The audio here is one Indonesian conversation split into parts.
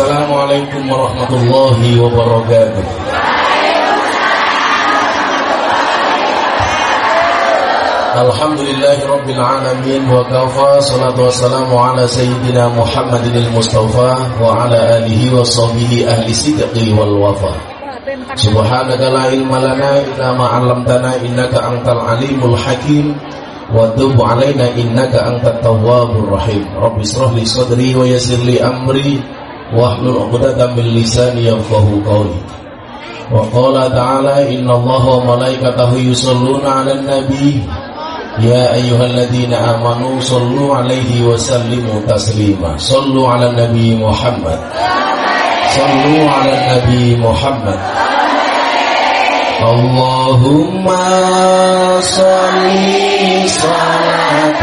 Assalamualaikum warahmatullahi wabarakatuh. Alhamdulillahi Rabbil Alamin Wa kafa salatu wassalamu ala Sayyidina Muhammadin al-Mustafa Wa ala alihi wa sahbihi ahli sidqi wal wafa. Subhanaka la ilma lana illa ma'alamtana innaka antal alimul hakim Wa tubu alaina innaka antat tawwabur rahim. Rabbi israh li sadri wa yasir li amri واحلل عقدة من لساني يفقه قولي. وقال تعالى إن الله وملائكته يصلون على النبي. يا أيها الذين آمنوا صلوا عليه وسلموا تسليما. صلوا على النبي محمد. صلوا على النبي محمد. اللهم صل صلاة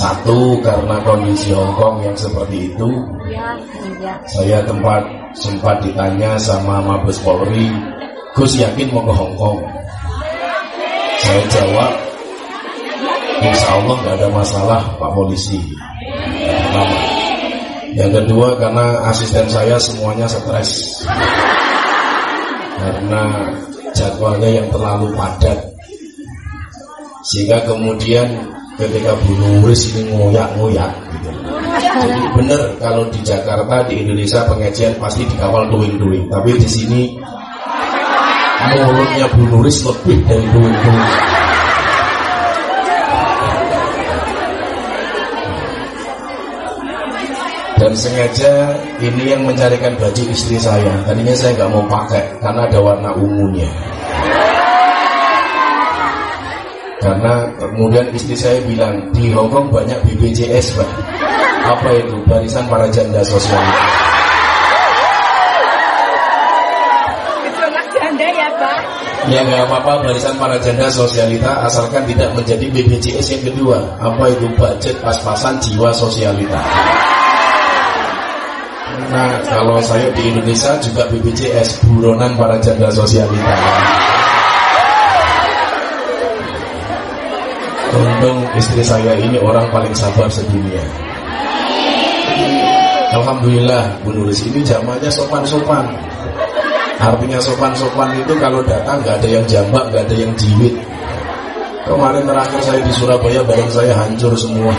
Satu karena kondisi Hong Kong yang seperti itu. Saya tempat sempat ditanya sama Mabes Polri Gus yakin mau ke Hong Kong? Saya jawab Insya Allah gak ada masalah Pak Polisi. Pertama Yang kedua karena asisten saya semuanya stres. Karena jadwalnya yang terlalu padat. Sehingga kemudian ketika Bu Nuris ini ngoyak-ngoyak gitu. Jadi benar kalau di Jakarta di Indonesia pengajian pasti dikawal duing-duing, tapi di sini mulutnya Bu Nuris lebih dari duing-duing. dan sengaja ini yang mencarikan baju istri saya tadinya saya nggak mau pakai karena ada warna ungunya karena kemudian istri saya bilang di Hongkong banyak BPJS pak apa itu barisan para janda sosial Ya nggak apa-apa barisan para janda sosialita asalkan tidak menjadi BPJS yang kedua. Apa itu budget pas-pasan jiwa sosialita? Nah kalau saya di Indonesia juga BPJS buronan para janda sosialita. Untung istri saya ini orang paling sabar sedunia. Alhamdulillah Bu Nuris ini zamannya sopan-sopan. Artinya sopan-sopan itu kalau datang nggak ada yang jambak, nggak ada yang jiwit. Kemarin terakhir saya di Surabaya badan saya hancur semua.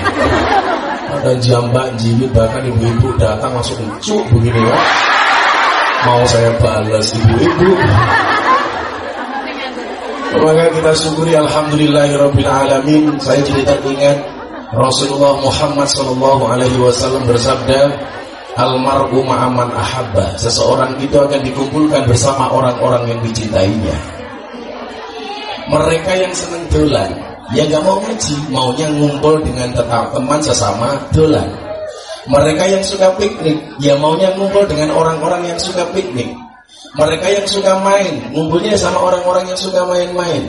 Ada jambak, jibit, bahkan ibu-ibu datang langsung cuk begini ya. Mau saya balas ibu-ibu. Maka kita syukuri Alhamdulillahirabbil alamin. Saya jadi teringat Rasulullah Muhammad sallallahu alaihi wasallam bersabda, Almar'u ma'aman ahabba. Seseorang itu akan dikumpulkan bersama orang-orang yang dicintainya. Mereka yang senang dolan, yang gak mau ngaji, maunya ngumpul dengan tetap teman sesama dolan. Mereka yang suka piknik, ya maunya ngumpul dengan orang-orang yang suka piknik. Mereka yang suka main, ngumpulnya sama orang-orang yang suka main-main.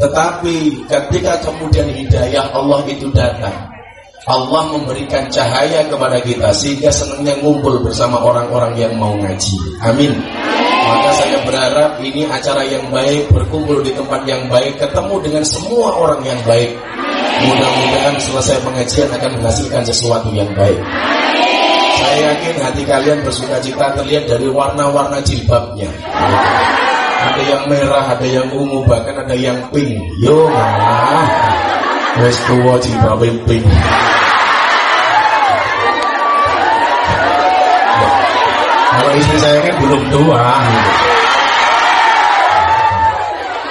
Tetapi ketika kemudian hidayah Allah itu datang, Allah memberikan cahaya kepada kita sehingga senangnya ngumpul bersama orang-orang yang mau ngaji. Amin. Maka saya berharap ini acara yang baik, berkumpul di tempat yang baik, ketemu dengan semua orang yang baik. Mudah-mudahan selesai pengajian akan menghasilkan sesuatu yang baik. Saya yakin hati kalian bersuka cita terlihat dari warna-warna jilbabnya. Ada yang merah, ada yang ungu, bahkan ada yang pink. Yo malah, wes tua jilbab pink. Kalau istri saya kan belum tua.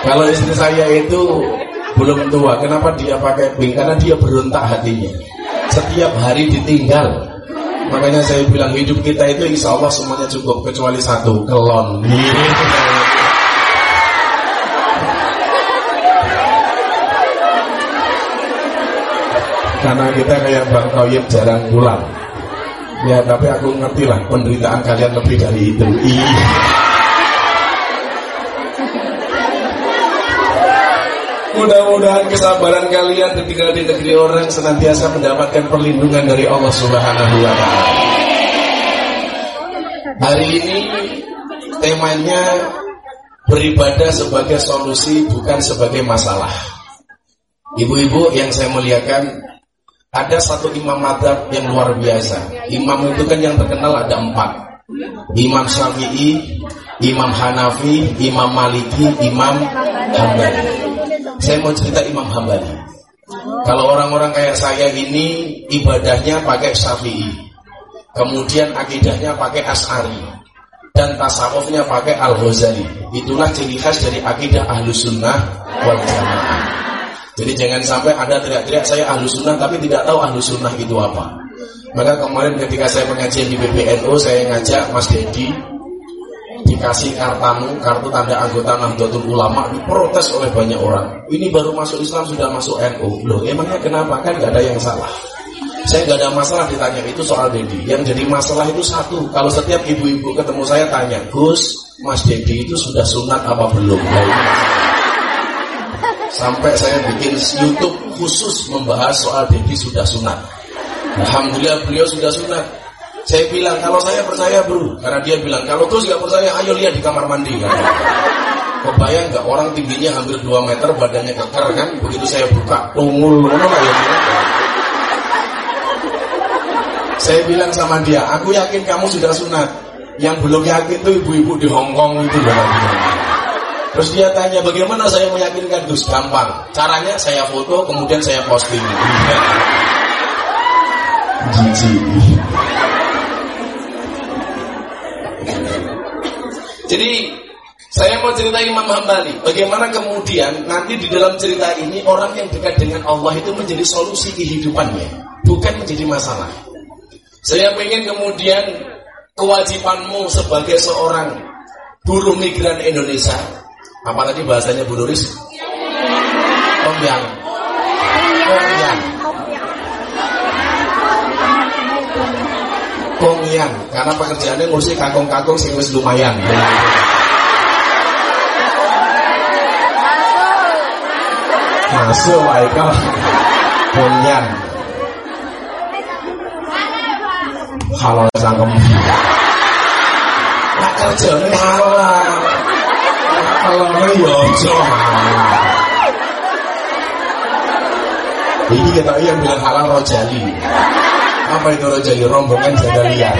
Kalau istri saya itu belum tua, kenapa dia pakai pink? Karena dia berontak hatinya. Setiap hari ditinggal, Makanya saya bilang hidup kita itu insya Allah semuanya cukup kecuali satu kelon. Karena kita kayak Bang Toyib jarang pulang. Ya tapi aku ngerti lah penderitaan kalian lebih dari itu. Iya. Mudah-mudahan kesabaran kalian ketika di negeri orang senantiasa mendapatkan perlindungan dari Allah Subhanahu wa taala. Hari ini temanya beribadah sebagai solusi bukan sebagai masalah. Ibu-ibu yang saya muliakan, ada satu imam madhab yang luar biasa. Imam itu kan yang terkenal ada empat. Imam Syafi'i, Imam Hanafi, Imam Maliki, Imam Hambali. Saya mau cerita Imam Hambali. Kalau orang-orang kayak saya ini ibadahnya pakai Syafi'i. Kemudian akidahnya pakai As'ari. Dan tasawufnya pakai Al-Ghazali. Itulah ciri khas dari akidah Ahlu Sunnah wal Jamaah. Jadi jangan sampai ada teriak-teriak saya Ahlu Sunnah tapi tidak tahu Ahlu Sunnah itu apa. Maka kemarin ketika saya pengajian di PBNU saya ngajak Mas Dedi dikasih kartamu, kartu tanda anggota Nahdlatul Ulama diprotes oleh banyak orang. Ini baru masuk Islam sudah masuk NU. Loh, emangnya kenapa? Kan gak ada yang salah. Saya gak ada masalah ditanya itu soal Dedi. Yang jadi masalah itu satu. Kalau setiap ibu-ibu ketemu saya tanya, Gus, Mas Dedi itu sudah sunat apa belum? Sampai saya bikin YouTube khusus membahas soal Dedi sudah sunat. Alhamdulillah beliau sudah sunat. Saya bilang kalau saya percaya bro, karena dia bilang kalau terus nggak percaya, ayo lihat di kamar mandi. Kan? Kebayang nggak orang tingginya hampir 2 meter, badannya keker kan? Begitu saya buka, tungul, ya. Saya bilang sama dia, aku yakin kamu sudah sunat. Yang belum yakin tuh ibu-ibu di Hong Kong itu Terus dia tanya bagaimana saya meyakinkan Gus gampang. Caranya saya foto kemudian saya posting. Jijik. Jadi saya mau cerita Imam Hambali. Bagaimana kemudian nanti di dalam cerita ini orang yang dekat dengan Allah itu menjadi solusi kehidupannya, bukan menjadi masalah. Saya ingin kemudian kewajibanmu sebagai seorang buruh migran Indonesia, apa tadi bahasanya Bu Nuris? Tomyang. Tomyang. Kongian karena pekerjaannya ngurusi kangkung-kangkung sing wis lumayan. Masuk Aika kongian. Kalau sangkem. Nak kerjane halal. Kalau yo ojo Ini kita yang bilang halal rojali. Apa itu rojali? Rombongan jaga liar.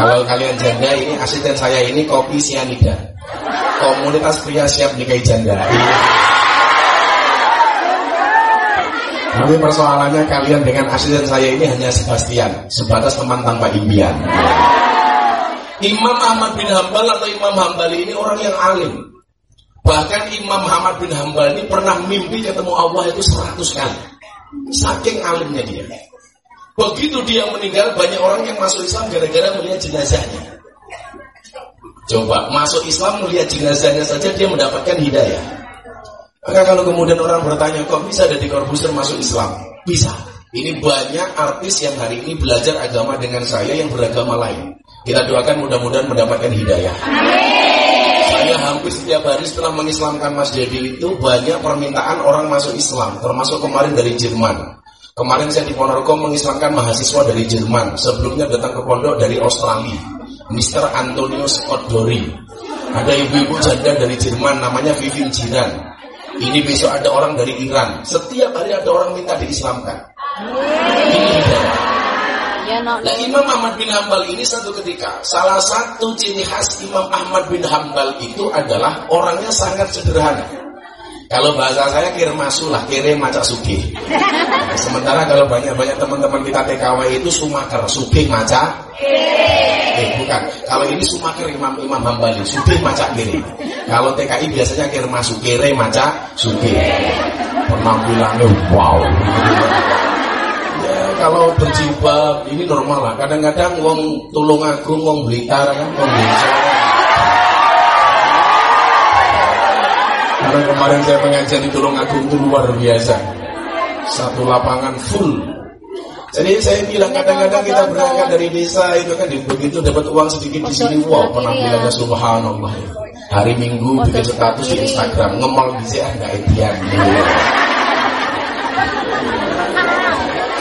Kalau kalian janda ini asisten saya ini kopi sianida. Komunitas pria siap nikahi janda. Tapi persoalannya kalian dengan asisten saya ini hanya Sebastian, sebatas teman tanpa impian. Imam Ahmad bin Hambal atau Imam Hambali ini orang yang alim. Bahkan Imam Ahmad bin Hambal ini pernah mimpi ketemu Allah itu seratus kali. Saking alimnya dia. Begitu dia meninggal, banyak orang yang masuk Islam gara-gara melihat jenazahnya. Coba masuk Islam melihat jenazahnya saja dia mendapatkan hidayah. Maka kalau kemudian orang bertanya, kok bisa ada di Corbuzier masuk Islam? Bisa. Ini banyak artis yang hari ini belajar agama dengan saya yang beragama lain. Kita doakan mudah-mudahan mendapatkan hidayah. Saya hampir setiap hari setelah mengislamkan Mas itu banyak permintaan orang masuk Islam, termasuk kemarin dari Jerman. Kemarin saya di Ponorogo mengislamkan mahasiswa dari Jerman. Sebelumnya datang ke pondok dari Australia, Mr. Antonio Scott Dory. Ada ibu-ibu janda dari Jerman namanya Vivin Jiran. Ini besok ada orang dari Iran. Setiap hari ada orang minta diislamkan. Ini hidayah. Ya, nah Imam Ahmad bin Hambal ini satu ketika salah satu ciri khas Imam Ahmad bin Hambal itu adalah orangnya sangat sederhana. Kalau bahasa saya kira masulah, kira maca suki. Nah, sementara kalau banyak-banyak teman-teman kita TKW itu sumaker, suki maca. Eh bukan, kalau ini sumaker Imam Imam Hambali, suki maca kiri. Kalau TKI biasanya kira masuk, kira maca suki. Penampilannya wow kalau berjilbab ini normal lah. Kadang-kadang wong tulung agung, wong blitar kan, wong desa. Karena kemarin saya pengajian di Tulung Agung itu luar biasa. Satu lapangan full. Jadi saya bilang kadang-kadang kita berangkat dari desa itu kan begitu dapat uang sedikit di sini, wow penampilannya subhanallah. Hari Minggu bikin status di Instagram ngemol bisa nggak edian.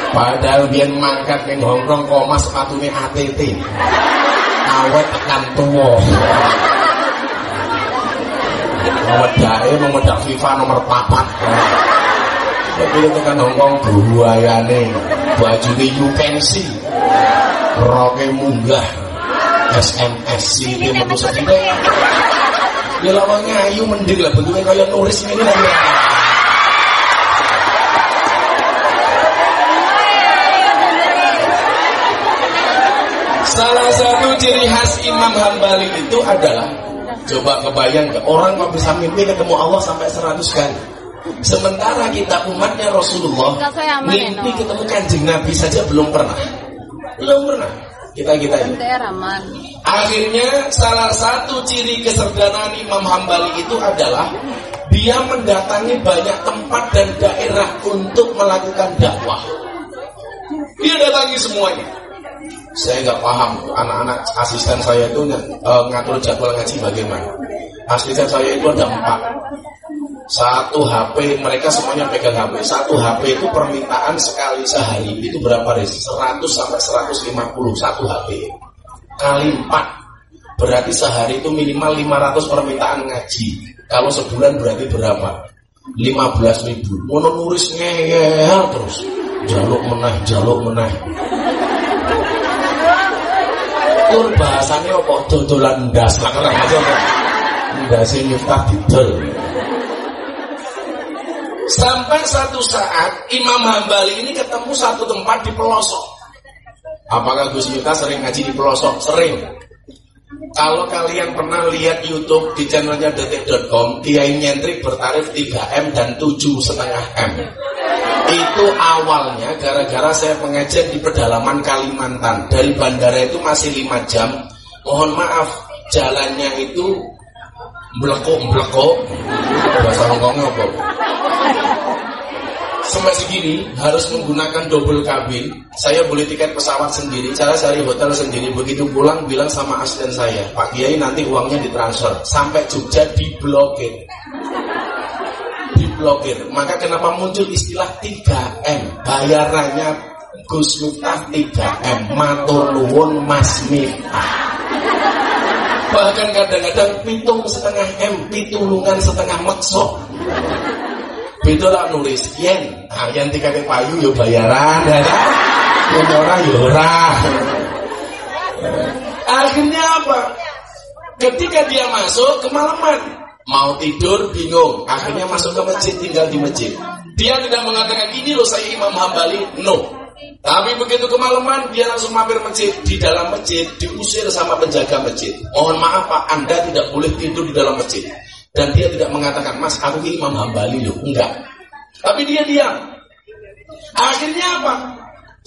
Padahal biar mangkat ning Hongkong koma sepatune ATT. Awet tekan tuwa. Wedake memedak FIFA nomor 4. Tapi tekan Hongkong buayane bajune you can see. Roke munggah. SMS sih metu sedine. Ya lawangnya ayu mending lah bentuknya kaya nuris ini lagi. Salah satu ciri khas Imam Hambali itu adalah Coba kebayang ke orang kok bisa mimpi ketemu Allah sampai 100 kali? Sementara kita umatnya Rasulullah Mimpi ketemu kanjeng Nabi saja belum pernah. Belum pernah. Kita kita ini. Akhirnya salah satu ciri kesederhanaan Imam Hambali itu adalah dia mendatangi banyak tempat dan daerah untuk melakukan dakwah. Dia datangi semuanya saya nggak paham anak-anak asisten saya itu uh, ngatur jadwal ngaji bagaimana. Asisten saya itu ada empat. Satu HP, mereka semuanya pegang HP. Satu HP itu permintaan sekali sehari. Itu berapa res? 100 sampai 150 satu HP. Kali empat. Berarti sehari itu minimal 500 permintaan ngaji. Kalau sebulan berarti berapa? 15 ribu. Nulis ngeyel terus. Jaluk menah, jaluk menah tur bahasanya apa? Dodolan ndas. Lah keren aja ndas ini miftah didol sampai satu saat Imam Hambali ini ketemu satu tempat di pelosok. Apakah Gus Miftah sering ngaji di pelosok? Sering. Kalau kalian pernah lihat YouTube di channelnya detik.com, Kiai Nyentrik bertarif 3M dan 7,5 M. Itu awalnya gara-gara saya pengajian di pedalaman Kalimantan. Dari bandara itu masih 5 jam. Mohon maaf, jalannya itu blekok-blekok. Bahasa Hongkongnya apa? Sampai segini harus menggunakan double kabin. Saya boleh tiket pesawat sendiri, cara cari hotel sendiri. Begitu pulang bilang sama asisten saya, Pak Kiai nanti uangnya ditransfer. Sampai Jogja diblokir diblokir. Maka kenapa muncul istilah 3M? Bayarannya Gus Miftah 3M. Matur nuwun Mas Miftah. Bahkan kadang-kadang pitung setengah M, pitulungan setengah maksok. Beda lah nulis yen. Nah, yang tiga payu yo bayaran, ya kan? Yang ora yo ora. Akhirnya apa? Ketika dia masuk kemalaman, mau tidur bingung, akhirnya masuk ke masjid tinggal di masjid. Dia tidak mengatakan ini loh saya Imam Hambali, no. Tapi begitu kemalaman dia langsung mampir masjid di dalam masjid diusir sama penjaga masjid. Mohon maaf Pak, Anda tidak boleh tidur di dalam masjid. Dan dia tidak mengatakan, Mas aku Imam Hambali loh, enggak. Tapi dia diam. Akhirnya apa?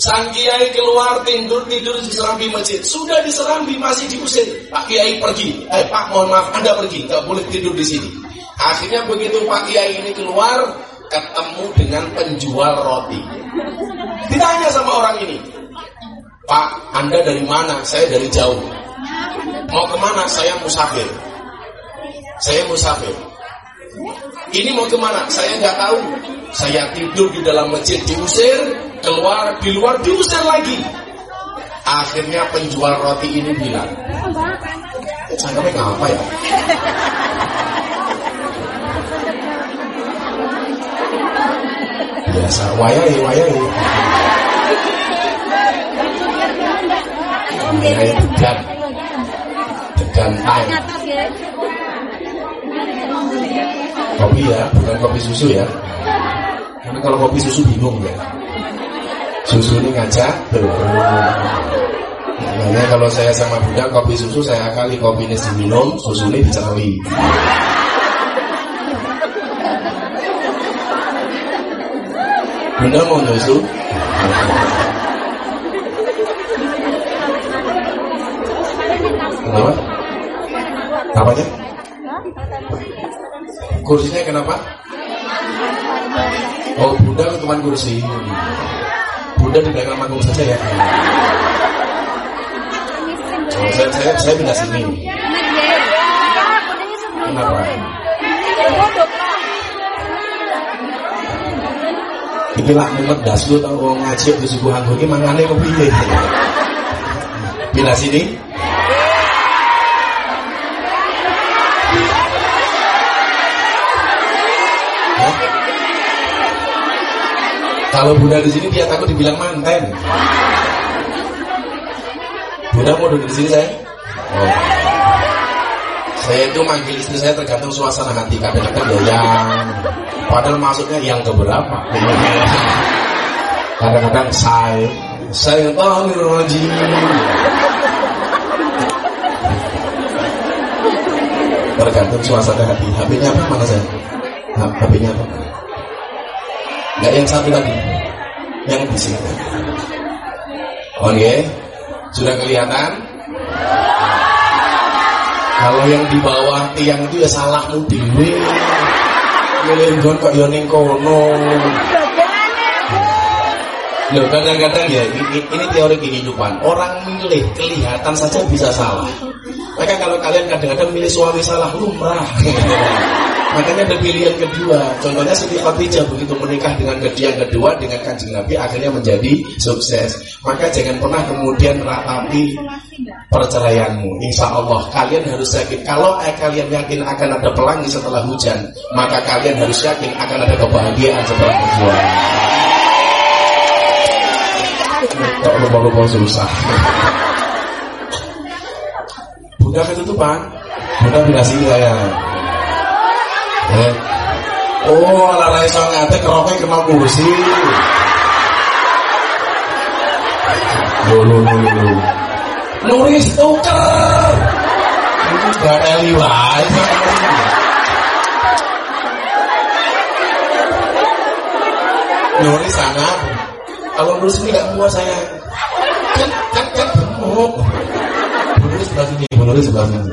Sang kiai keluar tidur tidur di serambi masjid. Sudah di serambi masih diusir. Pak kiai pergi. Eh Pak mohon maaf Anda pergi. Gak boleh tidur di sini. Akhirnya begitu Pak kiai ini keluar ketemu dengan penjual roti. Ditanya sama orang ini. Pak Anda dari mana? Saya dari jauh. Mau ke mana? Saya musafir. Saya musafir. Ini mau ke mana? Saya nggak tahu. Saya tidur di dalam masjid diusir, keluar di luar diusir lagi. Akhirnya penjual roti ini bilang, cangkemnya ngapa ya? Biasa, wayai, wayai. Wayai degan. Degan time. Kopi ya, bukan kopi susu ya. Karena kalau kopi susu bingung ya. Susu ini ngajak. Makanya kalau saya sama Bunda kopi susu saya kali kopi ini diminum, susu ini dicari. Bunda mau susu? Kenapa? Apanya? Kursinya kenapa? Oh, Bunda teman kursi. Bunda di belakang manggung saja ya. Oh, saya, saya, saya pindah sini. Kenapa? Iki lah mumet dasu tau ngaji di suku anggur iki mangane kok piye? Pindah sini. Kalau Bunda di sini dia takut dibilang manten. Bunda mau duduk di sini saya? Oh. Saya itu manggil istri saya tergantung suasana hati. Kadang-kadang ya yang, padahal maksudnya yang keberapa. Kadang-kadang saya, saya tahu rajim. Tergantung suasana hati. HP-nya apa mana saya? HP-nya apa? Enggak yang satu lagi. Yang di sini. Oke. Okay. Sudah kelihatan? Kalau yang di bawah tiang itu ya salahmu dewe. Ngelenggon kok yo ning kono. Loh kadang-kadang ya ini, ini teori kehidupan Orang milih kelihatan saja bisa salah Maka kalau kalian kadang-kadang milih suami salah lumrah Makanya ada pilihan kedua Contohnya Siti Khadijah begitu menikah dengan yang kedua Dengan kanjeng Nabi akhirnya menjadi sukses. Maka jangan pernah kemudian ratapi perceraianmu. Insya Allah kalian harus yakin. Kalau kalian yakin akan ada pelangi setelah hujan Maka kalian harus yakin akan ada kebahagiaan setelah perjuangan Kok lupa-lupa susah? Buka ketutupan? Buka pindah sini saya eh. Oh lara iso ngate keroknya kena kursi Lulu lulu Nuris tuker. Ini gak ada liwai Nuris sangat kalau nulis ini gak puas saya. Kan kan kan gemuk. Bu nulis sebelah sini bu nulis sebelah sini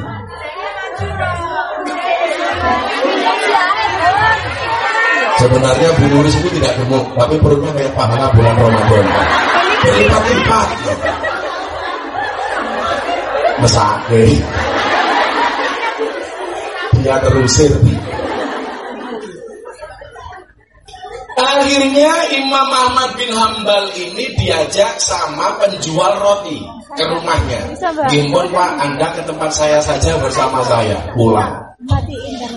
sebenarnya bu nulis itu tidak gemuk tapi perutnya kayak pahala bulan Ramadan berlipat-lipat mesake dia terusir Akhirnya Imam Ahmad bin Hambal ini diajak sama penjual roti ke rumahnya. Gimpun Pak, Anda ke tempat saya saja bersama saya. Pulang.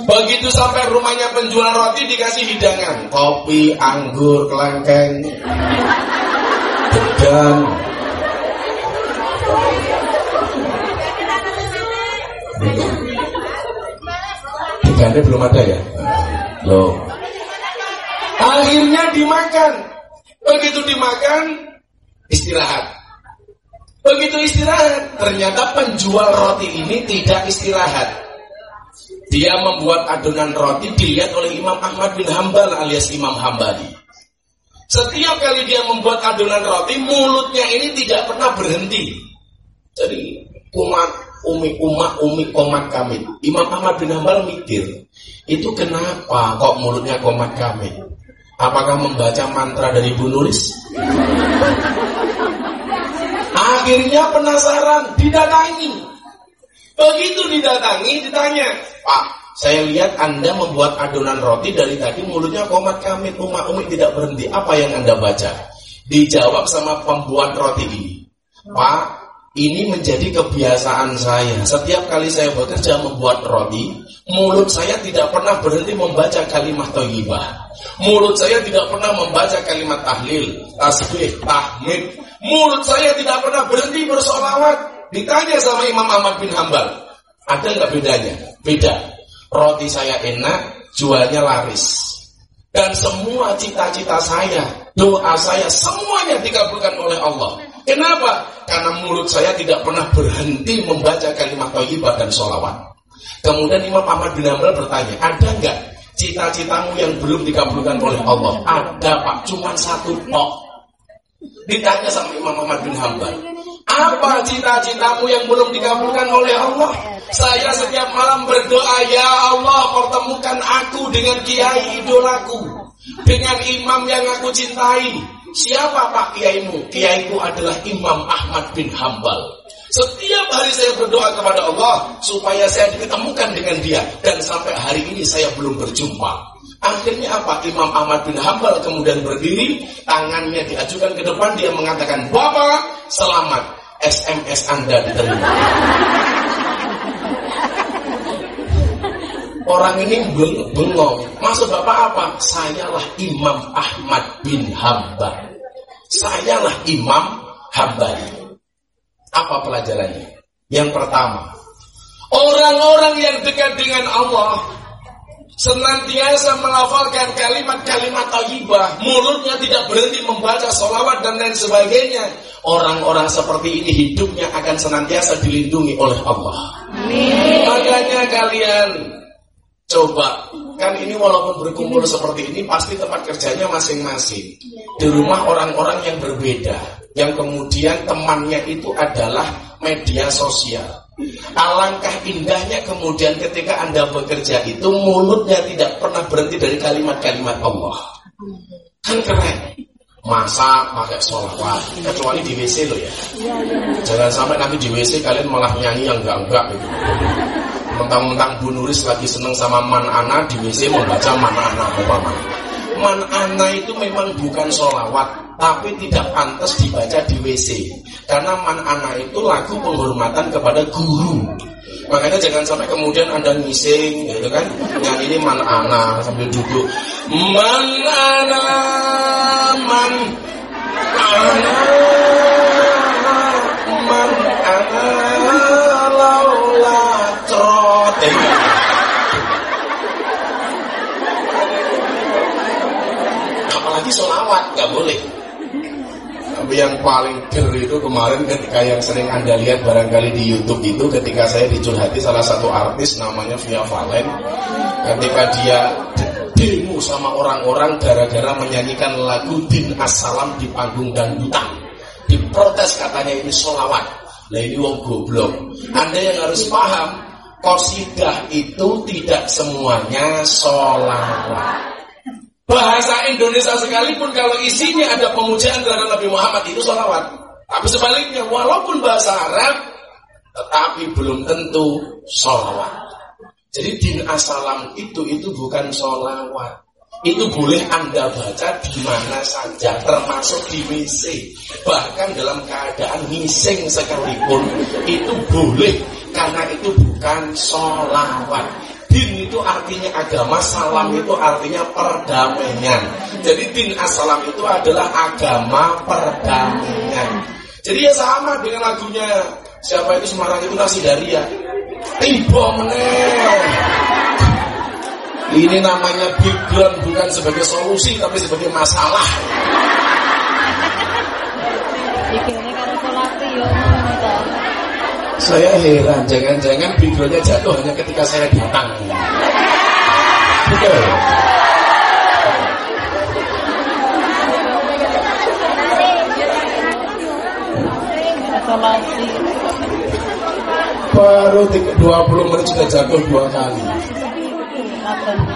Begitu sampai rumahnya penjual roti dikasih hidangan. Kopi, anggur, kelengkeng Dan Hidangannya belum ada ya? Loh. Akhirnya dimakan. Begitu dimakan Istirahat. Begitu istirahat Ternyata penjual roti ini tidak istirahat. Dia membuat adonan roti dilihat oleh Imam Ahmad bin Hambal alias Imam Hambali. Setiap kali dia membuat adonan roti, mulutnya ini tidak pernah berhenti. Jadi umat umi umat umi komat kami. Imam Ahmad bin Hambal mikir, itu kenapa kok mulutnya komat kami? Apakah membaca mantra dari Bu Nuris? Akhirnya penasaran, didatangi. Begitu didatangi, ditanya, Pak, saya lihat Anda membuat adonan roti dari tadi mulutnya komat kami, umat umi tidak berhenti. Apa yang Anda baca? Dijawab sama pembuat roti ini. Pak, ini menjadi kebiasaan saya. Setiap kali saya bekerja membuat roti, mulut saya tidak pernah berhenti membaca kalimat thayyibah. Mulut saya tidak pernah membaca kalimat tahlil, tasbih, tahmid. Mulut saya tidak pernah berhenti bersolawat. Ditanya sama Imam Ahmad bin Hambal, ada nggak bedanya? Beda roti saya enak, jualnya laris. Dan semua cita-cita saya, doa saya, semuanya dikabulkan oleh Allah. Kenapa? Karena mulut saya tidak pernah berhenti membaca kalimat thayyibah dan sholawat. Kemudian Imam Ahmad bin Hanbal bertanya, ada nggak cita-citamu yang belum dikabulkan oleh Allah? Ada pak, cuma satu tok. Ditanya sama Imam Ahmad bin Hanbal, apa cita-citamu yang belum dikabulkan oleh Allah? Saya setiap malam berdoa, Ya Allah, pertemukan aku dengan kiai idolaku. Dengan imam yang aku cintai. Siapa pak kiaimu? Kiaiku adalah Imam Ahmad bin Hambal. Setiap hari saya berdoa kepada Allah supaya saya diketemukan dengan dia dan sampai hari ini saya belum berjumpa. Akhirnya apa? Imam Ahmad bin Hambal kemudian berdiri, tangannya diajukan ke depan, dia mengatakan, Bapak, selamat. SMS Anda diterima. Orang ini bengong. Maksud Bapak apa? Sayalah Imam Ahmad bin Hambal. Sayalah Imam Hambali. Apa pelajarannya? Yang pertama, orang-orang yang dekat dengan Allah senantiasa melafalkan kalimat-kalimat taibah, mulutnya tidak berhenti membaca solawat dan lain sebagainya. Orang-orang seperti ini hidupnya akan senantiasa dilindungi oleh Allah. Amin. Makanya kalian coba, kan ini walaupun berkumpul seperti ini pasti tempat kerjanya masing-masing. Di rumah orang-orang yang berbeda, yang kemudian temannya itu adalah media sosial. Alangkah indahnya kemudian ketika Anda bekerja itu mulutnya tidak pernah berhenti dari kalimat-kalimat Allah. Kan keren. Masak pakai sholawat kecuali di WC lo ya. Jangan sampai nanti di WC kalian malah nyanyi yang enggak-enggak gitu. Mentang-mentang Bu Nuris lagi seneng sama Man Ana di WC membaca Man Ana umpama. Man Ana itu memang bukan sholawat tapi tidak pantas dibaca di WC karena man ana itu lagu penghormatan kepada guru. Makanya jangan sampai kemudian anda ngising gitu kan? Yang ini man ana sambil duduk. Man ana man ana man ana apalagi solawat nggak boleh tapi yang paling ger itu kemarin ketika yang sering Anda lihat barangkali di YouTube itu ketika saya dicurhati salah satu artis namanya Via Valen ketika dia demo sama orang-orang gara-gara menyanyikan lagu Din Assalam di panggung dangdutan. Diprotes katanya ini solawat. Nah ini wong goblok. Anda yang harus paham, kosidah itu tidak semuanya solawat. Bahasa Indonesia sekalipun kalau isinya ada pemujaan terhadap Nabi Muhammad itu sholawat. Tapi sebaliknya, walaupun bahasa Arab, tetapi belum tentu sholawat. Jadi din asalam itu itu bukan sholawat. Itu boleh Anda baca di mana saja, termasuk di WC. Bahkan dalam keadaan ngising sekalipun, itu boleh. Karena itu bukan sholawat. Din itu artinya agama, salam itu artinya perdamaian. Jadi din asalam itu adalah agama perdamaian. Jadi ya sama dengan lagunya siapa itu Semarang itu nasi daria. Tiba meneh. Ini namanya background bukan sebagai solusi tapi sebagai masalah. Saya heran, jangan-jangan backgroundnya jatuh hanya ketika saya datang. Betul. Baru 20 menit sudah jatuh dua kali.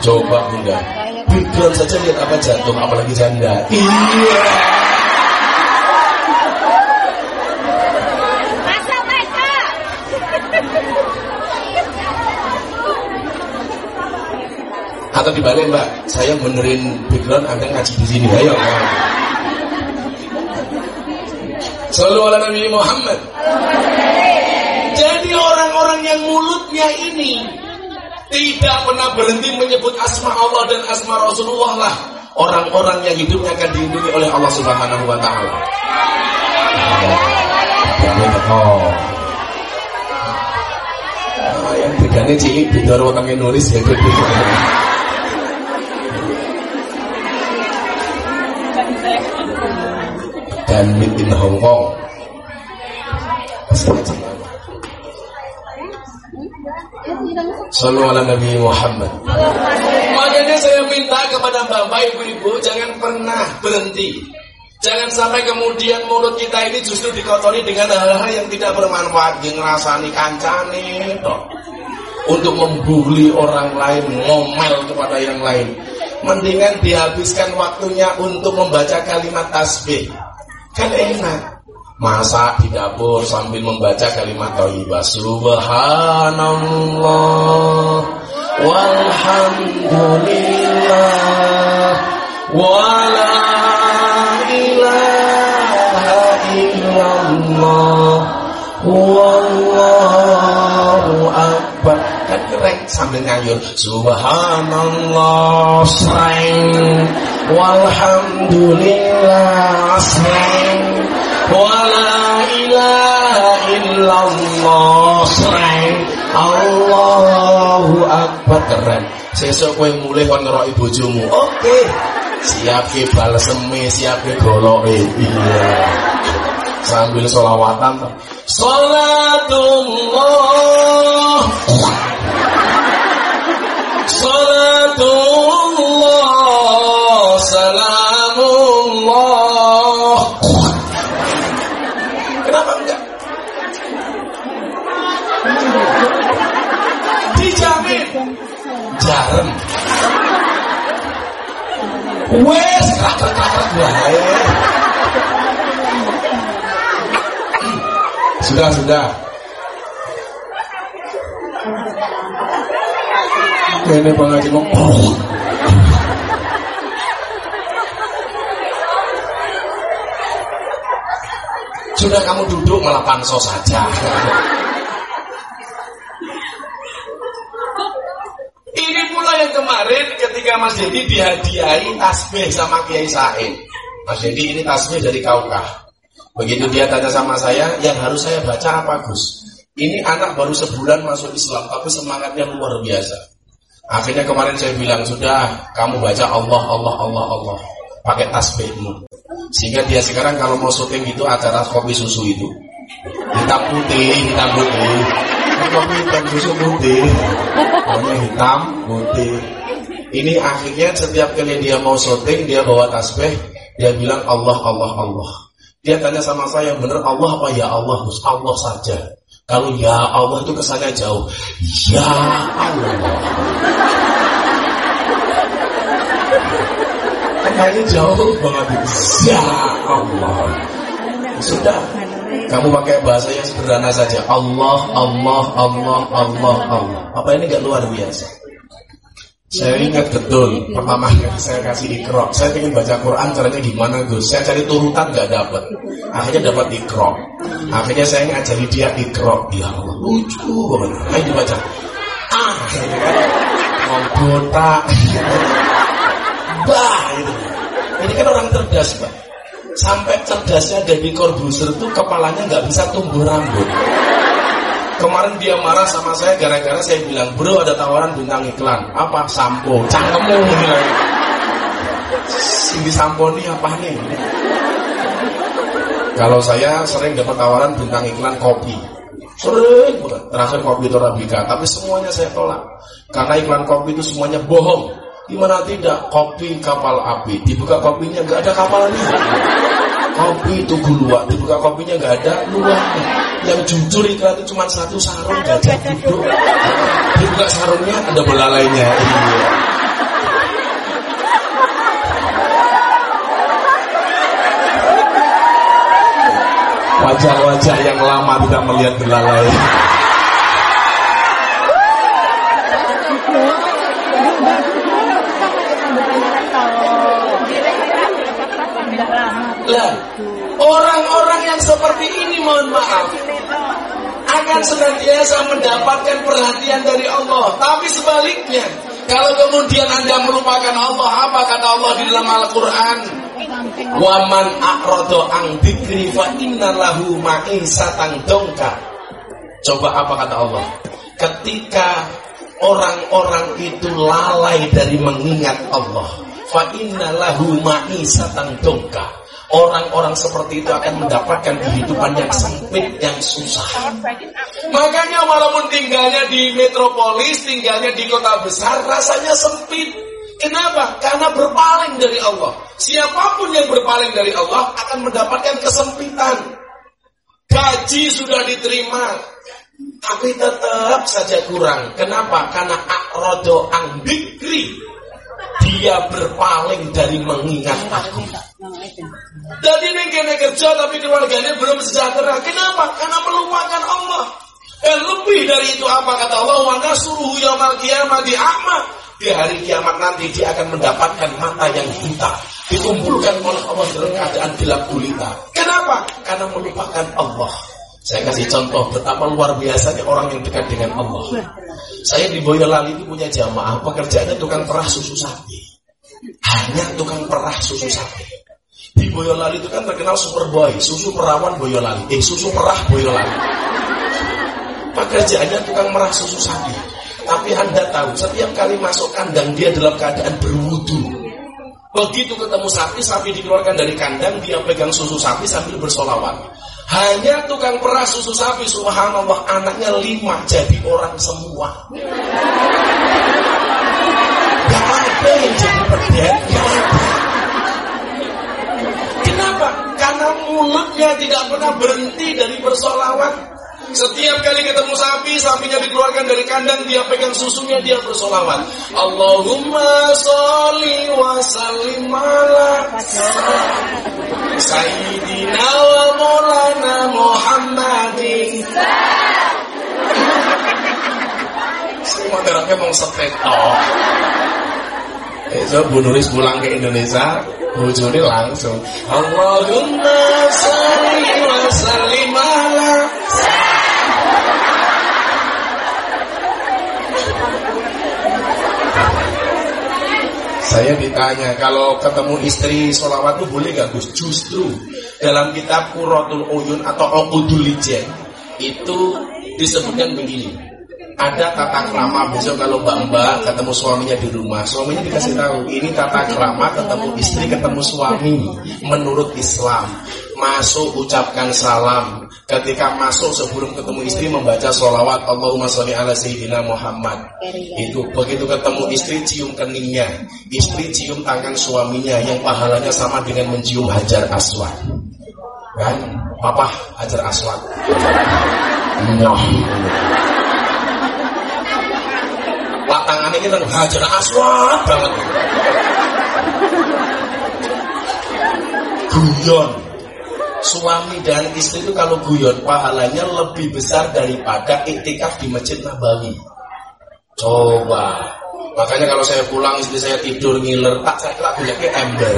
Coba bunda, background saja lihat apa jatuh, apalagi janda. Iya. Atau dibalik mbak, saya benerin background anda ngaji di sini, ayo. Selalu ala Nabi Muhammad. Jadi orang-orang yang mulutnya ini tidak pernah berhenti menyebut asma Allah dan asma Rasulullah lah orang-orang yang hidupnya akan dilindungi oleh Allah Subhanahu wa taala. Yang bedanya cilik beda orang yang nulis ya Dan in Hong Kong. Sallu ala Nabi Muhammad. Makanya saya minta kepada bapak ibu-ibu jangan pernah berhenti. Jangan sampai kemudian mulut kita ini justru dikotori dengan hal-hal yang tidak bermanfaat. Yang ngerasani kancane. Untuk membuli orang lain, ngomel kepada yang lain. Mendingan dihabiskan waktunya untuk membaca kalimat tasbih. Kan enak masak di dapur sambil membaca kalimat thayyibah. Subhanallah walhamdulillah wala ilaha illallah wallahu akbar. Kan keren sambil ngayur. Subhanallah sering walhamdulillah sering wala ilaha illallah. Sreng Allahu akbar. Keren. Sesuk kowe mulai kon ngeroki bojomu. Oke. Okay. siap ke baleseme siap ke goloke iya. Sambil solawatan salatullah Wes. Sudah, sudah. Ini pengaji mau Sudah kamu duduk malah pansos saja. yang kemarin ketika Mas Dedi dihadiahi tasbih sama Kiai Said. Mas Dedi ini tasbih dari Kaukah. Begitu dia tanya sama saya, yang harus saya baca apa Gus? Ini anak baru sebulan masuk Islam, tapi semangatnya luar biasa. Akhirnya kemarin saya bilang, sudah kamu baca Allah, Allah, Allah, Allah. Pakai tasbihmu. Sehingga dia sekarang kalau mau syuting itu acara kopi susu itu. Hitam putih, hitam putih kopi hitam susu putih hitam putih ini akhirnya setiap kali dia mau syuting dia bawa tasbih dia bilang Allah Allah Allah. Dia tanya sama saya bener Allah apa ya Allah? Allah saja. Kalau ya Allah itu kesannya jauh. Ya Allah. Kayaknya jauh banget ya Allah. Sudah. Kamu pakai bahasa yang sederhana saja. Allah, Allah, Allah, Allah, Allah. Apa ini gak luar biasa? Saya ingat betul pertama kali saya kasih ikro. Saya ingin baca Quran caranya gimana Gus? Saya cari turutan gak dapat. Akhirnya dapat ikro. Akhirnya saya ngajari dia ikro. Ya Allah, lucu banget. Ayo dibaca. Ah, gitu kan. Mau botak. Bah, gitu. Ini kan orang cerdas, Pak sampai cerdasnya Deddy Corbuzier tuh kepalanya nggak bisa tumbuh rambut. Kemarin dia marah sama saya gara-gara saya bilang, bro ada tawaran bintang iklan. Apa? Sampo. Cangkemmu bilang. Sini sampo nih apa nih? Kalau saya sering dapat tawaran bintang iklan kopi. Sering Terakhir kopi itu Torabika. Tapi semuanya saya tolak. Karena iklan kopi itu semuanya bohong. Gimana tidak? Kopi kapal api. Dibuka kopinya nggak ada kapalnya. Kopi itu guluak. Dibuka kopinya nggak ada luarnya yang jujur itu cuma satu sarung gajah duduk dibuka sarungnya ada belalainya iya. wajah-wajah yang lama tidak melihat belalai lah orang-orang yang seperti ini mohon maaf akan senantiasa mendapatkan perhatian dari Allah. Tapi sebaliknya, kalau kemudian Anda melupakan Allah, apa kata Allah di dalam Al-Qur'an? Waman a'rado ang dikri lahu ma'isatan dongka. Coba apa kata Allah? Ketika orang-orang itu lalai dari mengingat Allah, fa inna lahu ma'isatan dongka Orang-orang seperti itu akan mendapatkan kehidupan yang sempit, yang susah. Makanya walaupun tinggalnya di metropolis, tinggalnya di kota besar, rasanya sempit. Kenapa? Karena berpaling dari Allah. Siapa pun yang berpaling dari Allah akan mendapatkan kesempitan. Gaji sudah diterima, tapi tetap saja kurang. Kenapa? Karena akrodo ang dia berpaling dari mengingat aku. Jadi ini kena kerja tapi keluarganya belum sejahtera. Kenapa? Karena melupakan Allah. Dan lebih dari itu apa kata Allah? Wa nasruhu yaumal di a'ma. Di hari kiamat nanti dia akan mendapatkan mata yang buta. Dikumpulkan oleh Allah dalam keadaan gelap gulita. Kenapa? Karena melupakan Allah. Saya kasih contoh betapa luar biasanya orang yang dekat dengan Allah. Saya di Boyolali itu punya jamaah pekerjaannya tukang perah susu sapi. Hanya tukang perah susu sapi. Di Boyolali itu kan terkenal Superboy, susu perawan Boyolali. Eh, susu perah Boyolali. Pekerjaannya tukang merah susu sapi. Tapi Anda tahu, setiap kali masuk kandang dia dalam keadaan berwudu. Begitu ketemu sapi, sapi dikeluarkan dari kandang, dia pegang susu sapi sambil bersolawat. Hanya tukang peras susu sapi, subhanallah, anaknya lima jadi orang semua. Gak ada yang jadi pendeta. Kenapa? Karena mulutnya tidak pernah berhenti dari bersolawat. Setiap kali ketemu sapi, sapinya dikeluarkan dari kandang, dia pegang susunya, dia bersolawat. Allahumma sholli wa sallim ala Sayyidina wa maulana Muhammadin. Semua terangnya mau setetok. So, Bu Nuris pulang ke Indonesia, bujuni langsung. Allahumma sholli wa sallim ala Saya ditanya kalau ketemu istri sholawat itu boleh gak Gus? Justru dalam kitab Quratul Uyun atau Okudul itu disebutkan begini. Ada tata krama besok kalau mbak-mbak ketemu suaminya di rumah, suaminya dikasih tahu ini tata krama ketemu istri ketemu suami menurut Islam. Masuk ucapkan salam, ketika masuk sebelum ketemu istri membaca sholawat Allahumma sholli ala Sayyidina Muhammad. Itu begitu ketemu istri cium keningnya. Istri cium tangan suaminya yang pahalanya sama dengan mencium hajar aswad. Kan? Papa hajar aswad. Nyoh. Tangannya kita hajar aswad. Banget. Guyon suami dan istri itu kalau guyon pahalanya lebih besar daripada iktikaf di Masjid Nabawi. Coba. Makanya kalau saya pulang istri saya tidur ngiler tak saya kira punya ke ember.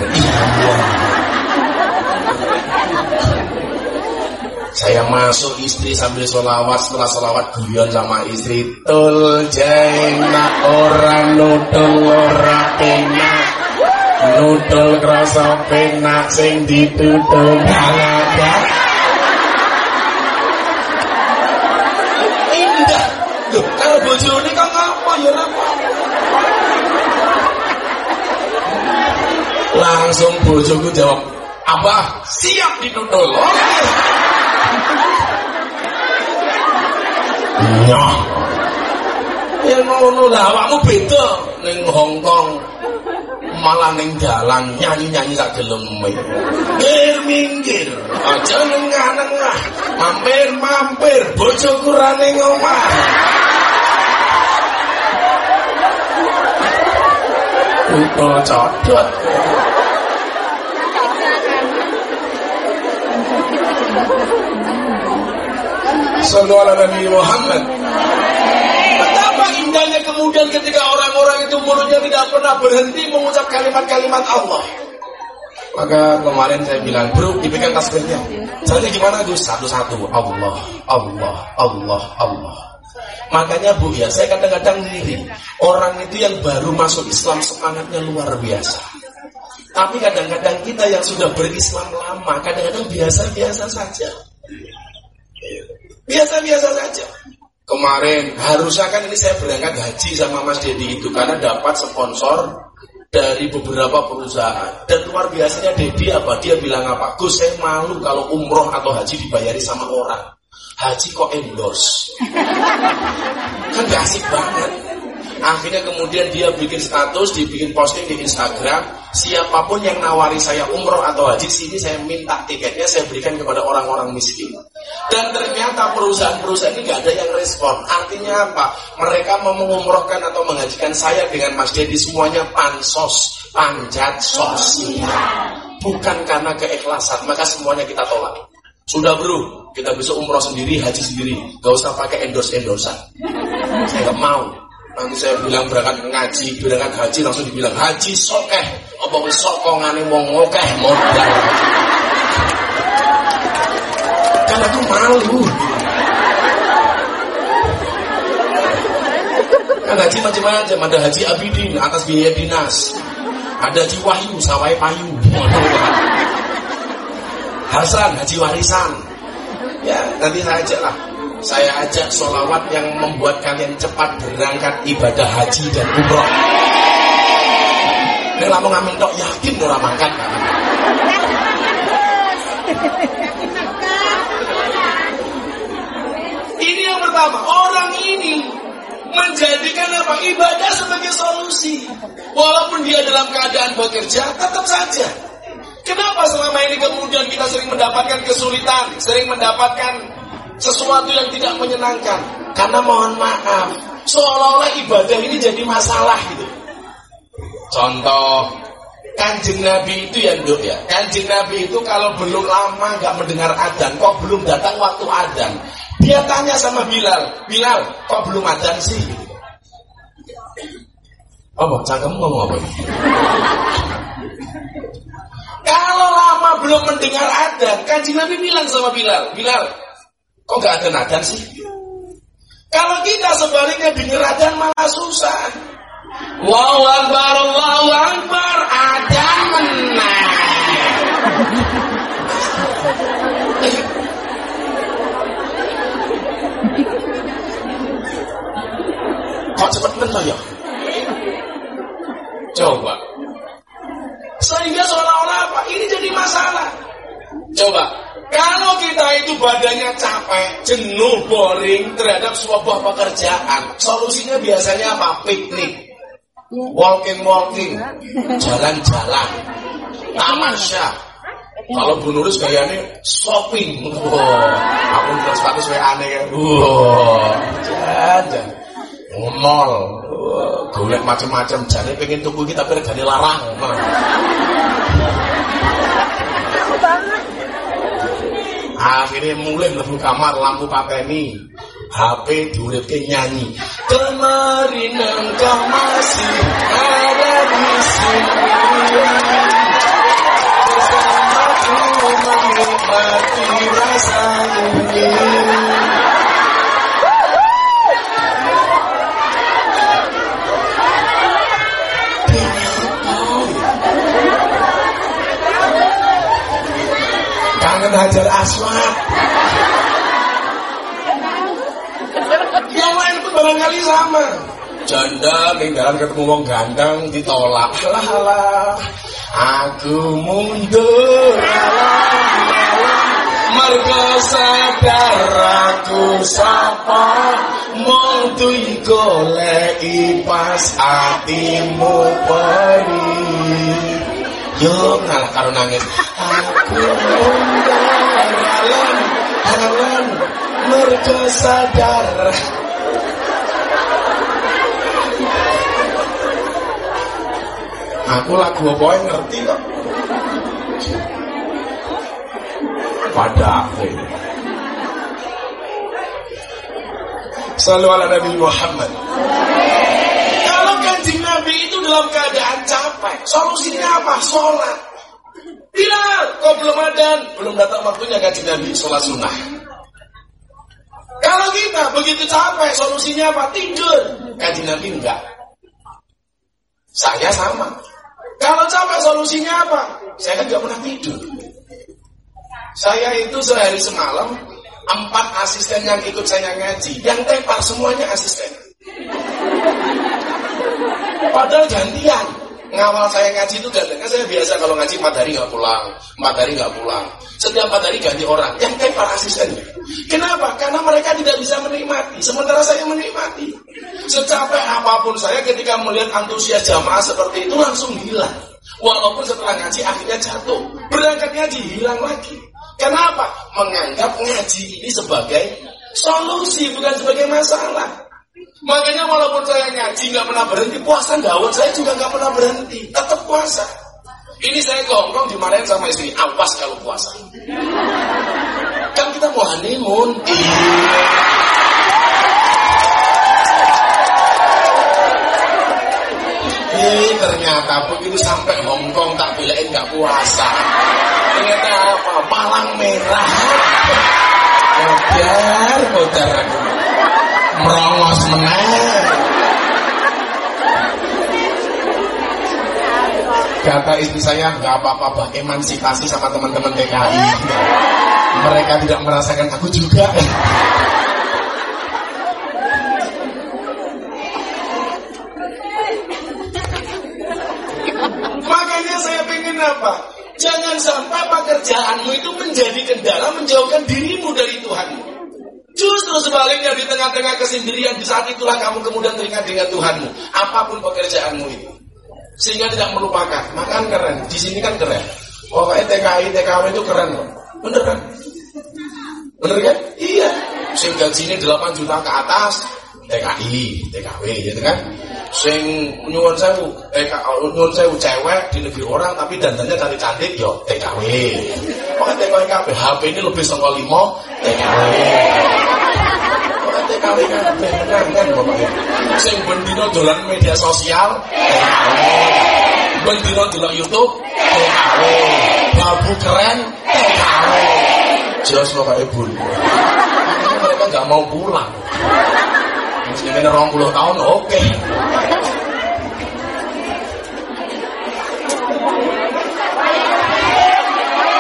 Saya masuk istri sambil sholawat Setelah sholawat guyon sama istri Tul jaina orang nudul ora enak Nudul krasa penak sing ditutul Loh, kalau bojone kok ngapa ya apa? Langsung bojoku jawab, "Abah, siap ditutul." Oke. Nyah. Ya ngono lah, awakmu beda ning Hongkong. Malah ning dalan nyanyi-nyanyi sak geleme. Minggir minggir, aja nengah-nengah. Mampir-mampir, bojoku ra ning omah. Kutha codot. Sallallahu ala Nabi Muhammad. Kemudian ketika orang-orang itu mulutnya tidak pernah berhenti mengucap kalimat-kalimat Allah. Maka kemarin saya bilang, bro, dipegang tasbihnya. Jadi gimana Gus? Satu-satu. Allah, Allah, Allah, Allah. Makanya Bu ya, saya kadang-kadang ngiri. Orang itu yang baru masuk Islam semangatnya luar biasa. Tapi kadang-kadang kita yang sudah berislam lama, kadang-kadang biasa-biasa saja. Biasa-biasa saja. Kemarin. Harusnya kan ini saya berangkat haji sama Mas Dedi itu karena dapat sponsor dari beberapa perusahaan. Dan luar biasanya Dedi apa? Dia bilang apa? Gus saya malu kalau umroh atau haji dibayari sama orang. Haji kok endorse. Kan gak asik banget akhirnya kemudian dia bikin status dibikin posting di Instagram. Siapa pun yang nawari saya umroh atau haji sini saya minta tiketnya saya berikan kepada orang-orang miskin. Dan ternyata perusahaan-perusahaan ini gak ada yang respon. Artinya apa? Mereka mau mengumrohkan atau menghajikan saya dengan Mas Dedi semuanya pansos panjat sosial bukan karena keikhlasan maka semuanya kita tolak. Sudah bro. Kita bisa umroh sendiri haji sendiri. Gak usah pakai endorse endorsean saya gak mau nanti saya bilang berangkat ngaji berangkat haji langsung dibilang haji sokeh apa wis sokongane wong ngokeh modal kan aku malu. Kan haji macam-macam ada haji abidin atas biaya dinas. Ada haji wahyu sawai payu. Hasan haji warisan. Ya nanti saya ajak lah saya ajak sholawat yang membuat kalian cepat berangkat ibadah haji dan umroh. Ini lamun ngamen tok yakin orang mangkat. Ini yang pertama. Orang ini menjadikan apa? Ibadah sebagai solusi. Walaupun dia dalam keadaan bekerja tetap saja. Kenapa selama ini kemudian kita sering mendapatkan kesulitan sering mendapatkan sesuatu yang tidak menyenangkan. Karena mohon maaf. Seolah-olah ibadah ini jadi masalah gitu. Contoh kanjeng Nabi itu ya dok ya. Kanjeng Nabi itu kalau belum lama nggak mendengar adzan kok belum datang waktu adzan? Dia tanya sama Bilal Bilal kok belum adzan sih? Apa? Cangkem ngomong apa? Kalau lama belum mendengar adzan kanjeng Nabi bilang sama Bilal Bilal Kok gak ada nadan sih? Kalau kita sebaliknya dengar adan malah susah. Wow akbar, wow akbar, ada menang. Kok cepet menang ya? Coba. Sehingga seolah-olah apa? Ini jadi masalah. Coba, kalau kita itu badannya capek, jenuh, boring terhadap sebuah pekerjaan, solusinya biasanya apa? Piknik, walking-walking, jalan-jalan, tamasya. Kalau Bu Nurus gayanya shopping, wow, aku nggak sepatu saya aneh ya, wow, jajan, mall, golek macam-macam, jadi pengen tunggu kita tapi larang. Akhirnya mulai mlebu kamar lampu pateni. HP diuripke nyanyi. Kemarin engkau masih ada di sini bersamaku menikmati rasa ini kangen hajar aswad yang lain pun barangkali sama. Janda ning ketemu wong ganteng ditolak. Halah halah. Aku mundur. Mergo sadar aku sapa mung duwe goleki pas atimu peri. Yo ngalah karo nangis. Aku mundur alam mergo sadar. Aku lagu apa yang ngerti kok. Pada akhir. Selalu ala Nabi Muhammad. Kalau kanjeng Nabi itu dalam keadaan capek, solusinya apa? Sholat. Kok belum ada? Belum datang waktunya kanjeng Nabi sholat sunnah. Kalau kita begitu capek, solusinya apa? Tidur. Kanjeng Nabi enggak. Saya sama. Kalau capek solusinya apa? Saya kan nggak pernah tidur. Saya itu sehari semalam empat asisten yang ikut saya ngaji, yang tepar semuanya asisten. Padahal gantian. Ngawal saya ngaji itu. Kan saya biasa kalau ngaji empat hari nggak pulang, empat hari nggak pulang. Setiap empat hari ganti orang. Yang tepar asisten. Kenapa? Karena mereka tidak bisa menikmati. Sementara saya menikmati. Secapek apa pun saya ketika melihat antusias jamaah seperti itu langsung hilang. Walaupun setelah ngaji akhirnya jatuh. Berangkat ngaji hilang lagi. Kenapa? Menganggap ngaji ini sebagai solusi bukan sebagai masalah. Makanya walaupun saya ngaji nggak pernah berhenti puasa dawet saya juga nggak pernah berhenti tetap puasa. Ini saya kongkong dimarahin sama istri awas kalau puasa. Kan kita mau honeymoon. Eh ternyata begitu sampai Hongkong tak belain nggak puasa. Ternyata apa? Palang merah. Kodar aku. Merongos menang. Kata istri saya nggak apa-apa emansipasi sama teman-teman TKI. Mereka tidak merasakan aku juga. Makanya saya pengen apa? Jangan sampai pekerjaanmu itu menjadi kendala menjauhkan dirimu dari Tuhanmu. Justru sebaliknya di tengah-tengah kesendirian di saat itulah kamu kemudian teringat dengan Tuhanmu. Apa pun pekerjaanmu itu. Sehingga tidak melupakan. Makan keren. Di sini kan keren. Pokoknya TKI, TKW itu keren loh. Bener kan? Bener kan? Iya. Sing gajinya 8 juta ke atas, TKI, TKW gitu kan. Sing nyuwun sewu, eh nyuwun sewu cewek di negeri orang tapi dandannya cantik-cantik yo TKW. Pokoknya TKW kabeh HP ini lebih sangka 5 TKW. Pokoknya TKW kabeh bener kan pokoknya. Sing bendino dolan media sosial TKW. Bendino delok YouTube TKW. Babu keren TKW. Jelas pokoknya bun. Mereka nggak mau pulang. Meskipun orang puluh tahun oke.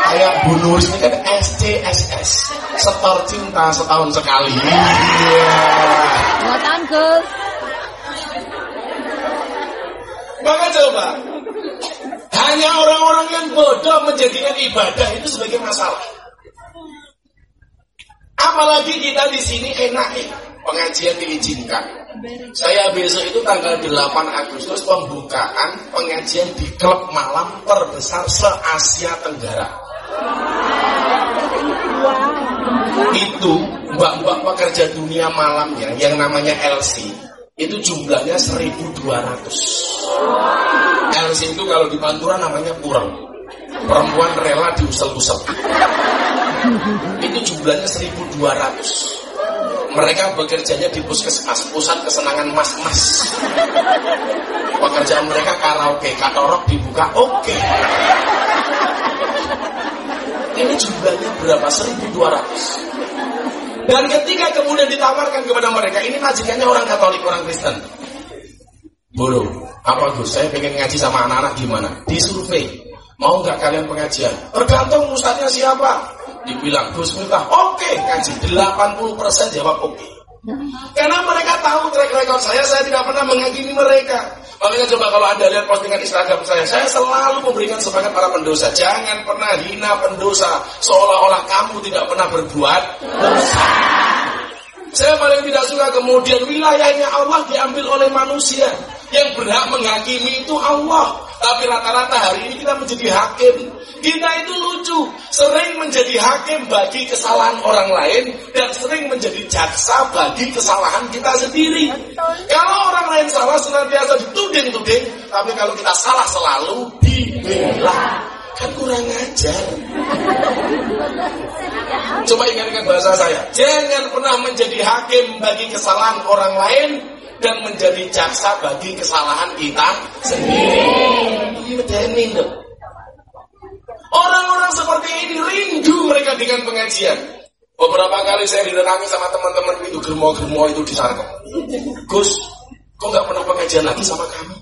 Kayak Bu Nuris ini kan SCSS Setor cinta setahun sekali Iya Buatan Gus. Maka coba Hanya orang-orang yang bodoh menjadikan ibadah itu sebagai masalah Apalagi kita di sini enak ya pengajian diizinkan. Saya besok itu tanggal 8 Agustus pembukaan pengajian di klub malam terbesar se-Asia Tenggara. Itu mbak-mbak pekerja dunia malamnya yang namanya LC itu jumlahnya 1200. LC itu kalau di Pantura namanya kurang. Perempuan rela diusel-usel. Itu jumlahnya 1200 mereka bekerjanya di puskesmas, pusat kesenangan mas-mas. Pekerjaan mereka karaoke, katorok dibuka, oke. Ini jumlahnya berapa? 1200. Dan ketika kemudian ditawarkan kepada mereka, ini majikannya orang Katolik, orang Kristen. Bro, apa Gus? Saya pengen ngaji sama anak-anak gimana? Disurvei. Mau nggak kalian pengajian? Tergantung ustadznya siapa dibilang Gus Miftah, oke okay, ngaji 80% jawab oke. Okay. Karena mereka tahu track record saya, saya tidak pernah menghakimi mereka. Makanya coba kalau Anda lihat postingan Instagram saya, saya selalu memberikan semangat para pendosa. Jangan pernah hina pendosa, seolah-olah kamu tidak pernah berbuat dosa. Saya paling tidak suka kemudian wilayahnya Allah diambil oleh manusia. Yang berhak menghakimi itu Allah. Tapi rata-rata hari ini kita menjadi hakim. Kita itu lucu, sering menjadi hakim bagi kesalahan orang lain dan sering menjadi jaksa bagi kesalahan kita sendiri. Kalau orang lain salah senantiasa dituding-tuding, tapi kalau kita salah selalu dibela. Kan kurang ajar. Coba ingatkan bahasa saya. Jangan pernah menjadi hakim bagi kesalahan orang lain dan menjadi jaksa bagi kesalahan kita sendiri. Ini dong. Orang-orang seperti ini rindu mereka dengan pengajian. Beberapa kali saya didatangi sama teman-teman itu germo-germo itu di sana. Gus, kok nggak pernah pengajian lagi sama kami?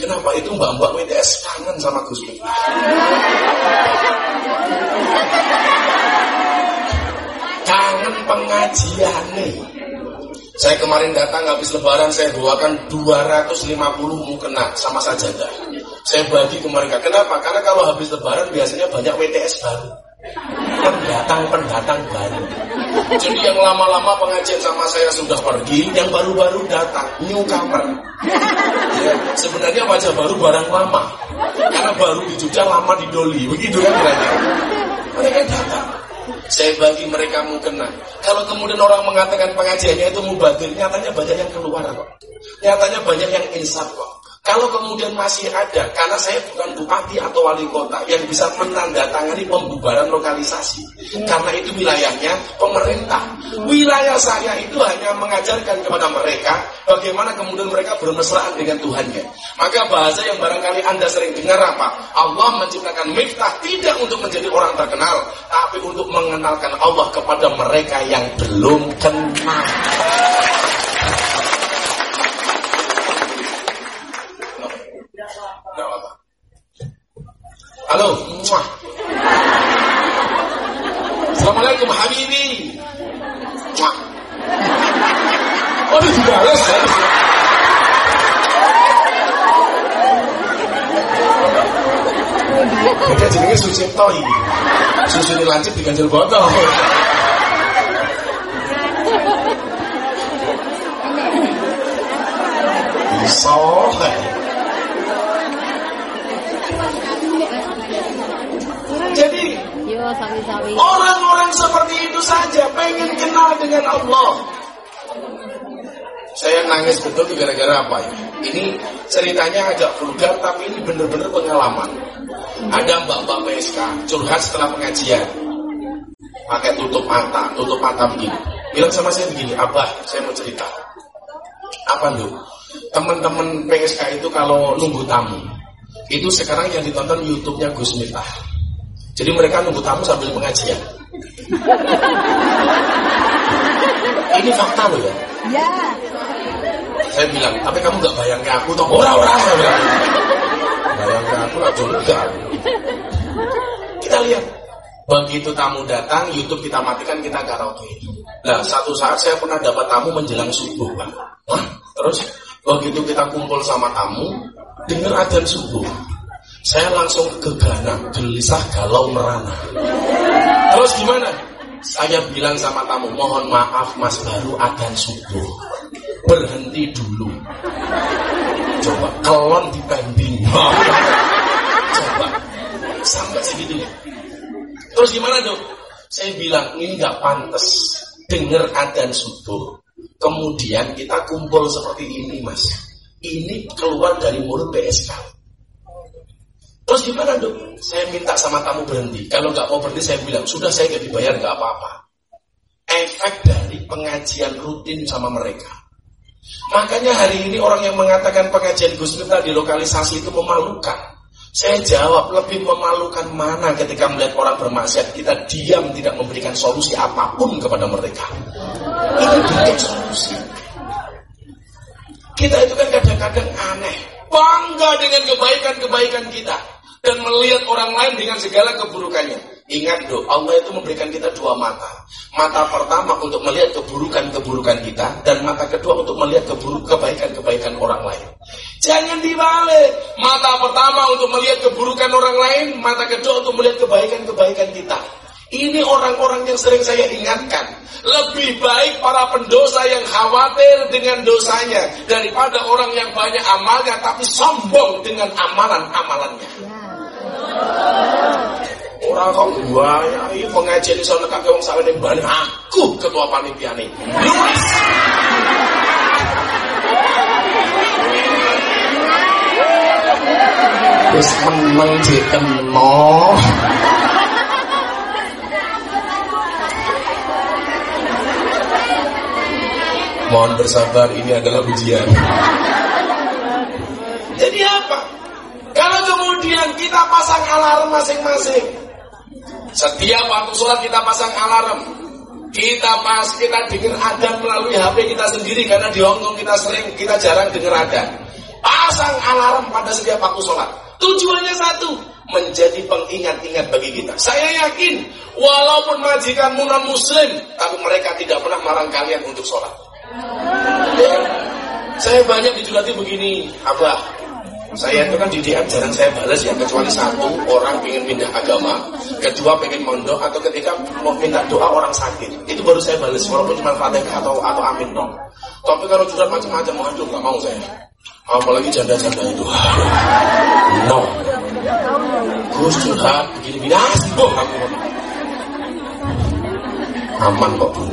Kenapa itu mbak-mbak WTS kangen sama Gus Kangen pengajian nih. Saya kemarin datang habis lebaran saya bawakan 250 mukena sama saja dah. Saya bagi ke mereka. Kenapa? Karena kalau habis lebaran biasanya banyak WTS baru. Pendatang-pendatang baru. Jadi yang lama-lama pengajian sama saya sudah pergi, yang baru-baru datang, newcomer. Ya, sebenarnya wajah baru barang lama. Karena baru di lama di Doli. Begitu kan. Mereka datang. Saya bagi mereka mukena. Kalau kemudian orang mengatakan pengajiannya itu mubadir, nyatanya banyak yang keluar kok. Nyatanya banyak yang insaf kok. Kalau kemudian masih ada, karena saya bukan bupati atau wali kota yang bisa menandatangani pembubaran lokalisasi. Karena itu wilayahnya pemerintah. Wilayah saya itu hanya mengajarkan kepada mereka bagaimana kemudian mereka bermesraan dengan Tuhannya. Maka bahasa yang barangkali Anda sering dengar apa? Allah menciptakan miftah tidak untuk menjadi orang terkenal, tapi untuk mengenalkan Allah kepada mereka yang belum kenal. Halo. Muah. Assalamualaikum Habibi. Muah. Oh, ini dibalas ya. Mereka jenenge Sucipto iki. Susune lancip diganjel botol. Iso. Orang-orang seperti itu saja pengen kenal dengan Allah. Saya nangis betul tuh gara-gara apa ya? Ini ceritanya agak vulgar tapi ini benar-benar pengalaman. Ada mbak-mbak PSK curhat setelah pengajian. Pakai tutup mata, tutup mata begini. Bilang sama saya begini, Abah, saya mau cerita. Apa lu? Teman-teman PSK itu kalau nunggu tamu, itu sekarang yang ditonton YouTube-nya Gus Miftah. Jadi mereka nunggu tamu sambil pengajian. Ini fakta loh ya. Ya. Saya bilang, tapi kamu nggak bayang ke aku toh? Ora ora saya bilang. Bayang ke aku lah juga. Kita lihat. Begitu tamu datang, YouTube kita matikan, kita karaoke. Nah, satu saat saya pernah dapat tamu menjelang subuh, Pak. Terus begitu kita kumpul sama tamu, dengar adzan subuh. Saya langsung ke Ghana, gelisah galau merana. Terus gimana? Saya bilang sama tamu, mohon maaf mas baru adzan subuh. Berhenti dulu. Coba kelon dipending. Coba sampai segitunya. Terus gimana dong? Saya bilang ini nggak pantas dengar adzan subuh. Kemudian kita kumpul seperti ini mas. Ini keluar dari mulut PSK. Terus gimana dong? Saya minta sama tamu berhenti. Kalau nggak mau berhenti saya bilang sudah saya nggak dibayar nggak apa-apa. Efek dari pengajian rutin sama mereka. Makanya hari ini orang yang mengatakan pengajian Gus Miftah di lokalisasi itu memalukan. Saya jawab lebih memalukan mana ketika melihat orang bermaksiat kita diam tidak memberikan solusi apa pun kepada mereka. Itu bentuk solusi. Kita itu kan kadang-kadang aneh, bangga dengan kebaikan-kebaikan kita. Dan melihat orang lain dengan segala keburukannya. Ingat do, Allah itu memberikan kita dua mata. Mata pertama untuk melihat keburukan-keburukan kita dan mata kedua untuk melihat keburuk kebaikan-kebaikan orang lain. Jangan dibalik. Mata pertama untuk melihat keburukan orang lain, mata kedua untuk melihat kebaikan-kebaikan kita. Ini orang-orang yang sering saya ingatkan. Lebih baik para pendosa yang khawatir dengan dosanya daripada orang yang banyak amalnya tapi sombong dengan amalan-amalannya. Orang kok ya pengajian iso nekake wong sawene bali aku ketua panitia nih. Luas. Wis meneng dikeno. Mohon bersabar, ini adalah ujian. Jadi kemudian kita pasang alarm masing-masing. Setiap waktu sholat kita pasang alarm. Kita pas kita dengar adan melalui HP kita sendiri karena di Hongkong kita sering kita jarang dengar adan. Pasang alarm pada setiap waktu sholat. Tujuannya satu, menjadi pengingat-ingat bagi kita. Saya yakin, walaupun majikanmu non muslim, tapi mereka tidak pernah melarang kalian untuk sholat. Ya. Saya banyak dijulati begini, Abah. Saya itu kan di DM jarang saya balas ya kecuali satu orang ingin pindah agama, kedua pengen mondok atau ketika mau minta doa orang sakit itu baru saya balas walaupun cuma fatihah atau atau amin dong. Tapi kalau curhat macam-macam, aduh nggak mau saya. Apalagi janda-janda itu, no. Gus curhat begini-begini, aku. Aman kok pun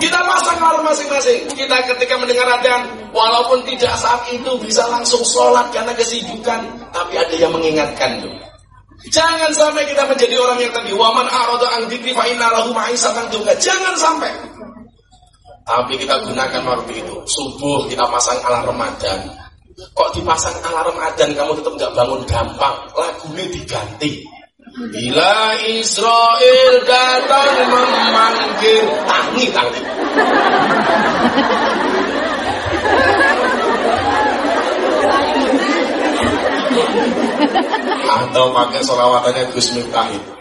Kita pasang alarm masing-masing. Kita ketika mendengar adzan, walaupun tidak saat itu bisa langsung sholat karena kesibukan, tapi ada yang mengingatkan tuh. Jangan sampai kita menjadi orang yang tadi waman arada an dzikri fa lahu juga. Jangan sampai. Tapi kita gunakan waktu itu. Subuh kita pasang alarm adzan. Kok dipasang alarm adzan kamu tetap nggak bangun gampang? Lagunya diganti. Bila Israel datang memanggil tangi tangi. Atau pakai solawatannya Gus Miftah itu.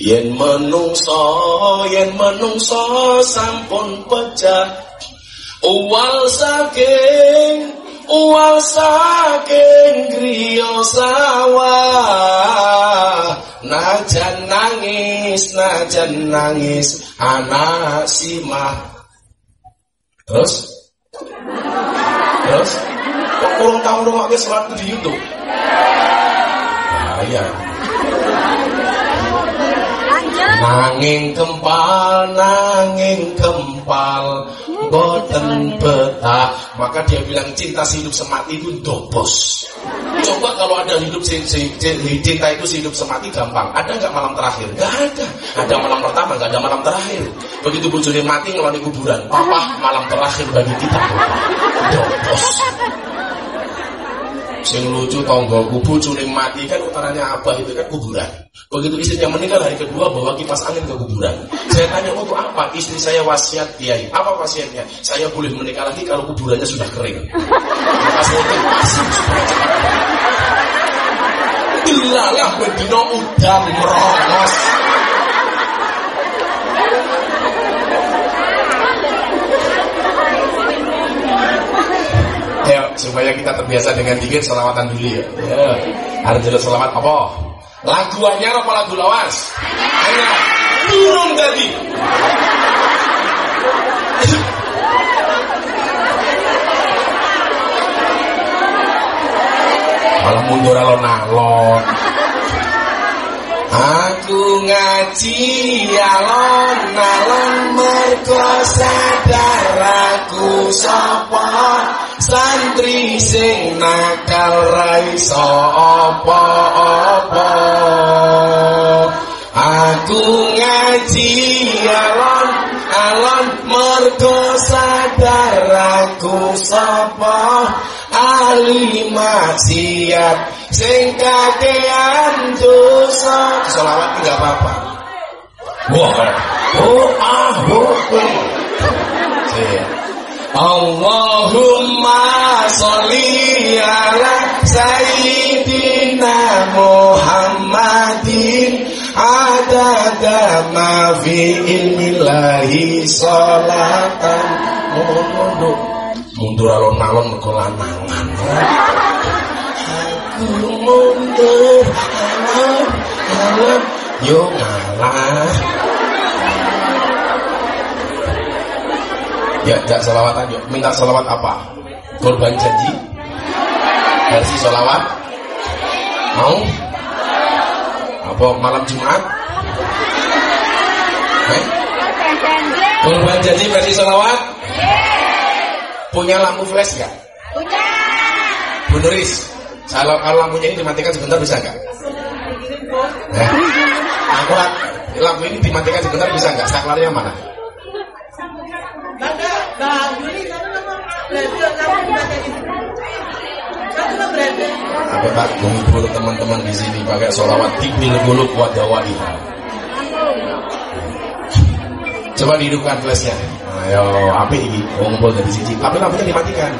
Yen menungso, yen menungso sampun pecah. Uwal saking Uwal saking griya sawah Najan nangis, najan nangis anak simah Terus? Terus? Kok kurang tahu dong aku surat di Youtube? Bahaya Nanging kempal, nanging kempal boten betah. Maka dia bilang cinta hidup semati itu dobos. Coba kalau ada hidup cinta itu hidup semati gampang. Ada nggak malam terakhir? Gak ada. Ada malam pertama, nggak ada malam terakhir. Begitu bujuni mati ngeloni kuburan. Papa malam terakhir bagi kita. Dobos. Sing lucu tonggo kubu cuning mati kan utaranya apa itu kan kuburan. Begitu istrinya meninggal hari kedua bawa kipas angin ke kuburan. Saya tanya untuk apa? Istri saya wasiat kiai. Apa wasiatnya? Saya boleh menikah lagi kalau kuburannya sudah kering. Udah merongos. Ayo, supaya kita terbiasa dengan dikit selawatan dulu ya. Ya. Harus jelas selawat apa? Lagu anyar apa lagu lawas? Anyar. Turun tadi. Malah mundur alon-alon. Aku ngaji alon-alon mergo sadar aku sapa santri sing nakal ra iso apa-apa. Aku ngaji alon alon mergo sadar aku sapa ahli maksiat. Sing kakean dosa. Selawat enggak apa-apa. Wah oh ah oh Allahumma sholli ala sayyidina Muhammadin. Adada ma fi ilmillahi salatan mundur mundur alon-alon mergo lanangan. Aku mundur alon-alon yo ngalah Ya, jak selawatan yuk. Minta selawat apa? Korban janji? Versi selawat? Mau? Apa malam Jumat? Eh? Korban janji versi selawat? Punya lampu flash gak? Punya. Bu Nuris, kalau, kalau lampunya ini dimatikan sebentar bisa nggak? Eh? Aku lampu ini dimatikan sebentar bisa nggak? Saklarnya mana? Apa tak kumpul teman-teman di sini pakai solawat tibil buluk wadawai. Coba dihidupkan flashnya. Ayo, api ini kumpul dari sini. Tapi lampunya dimatikan.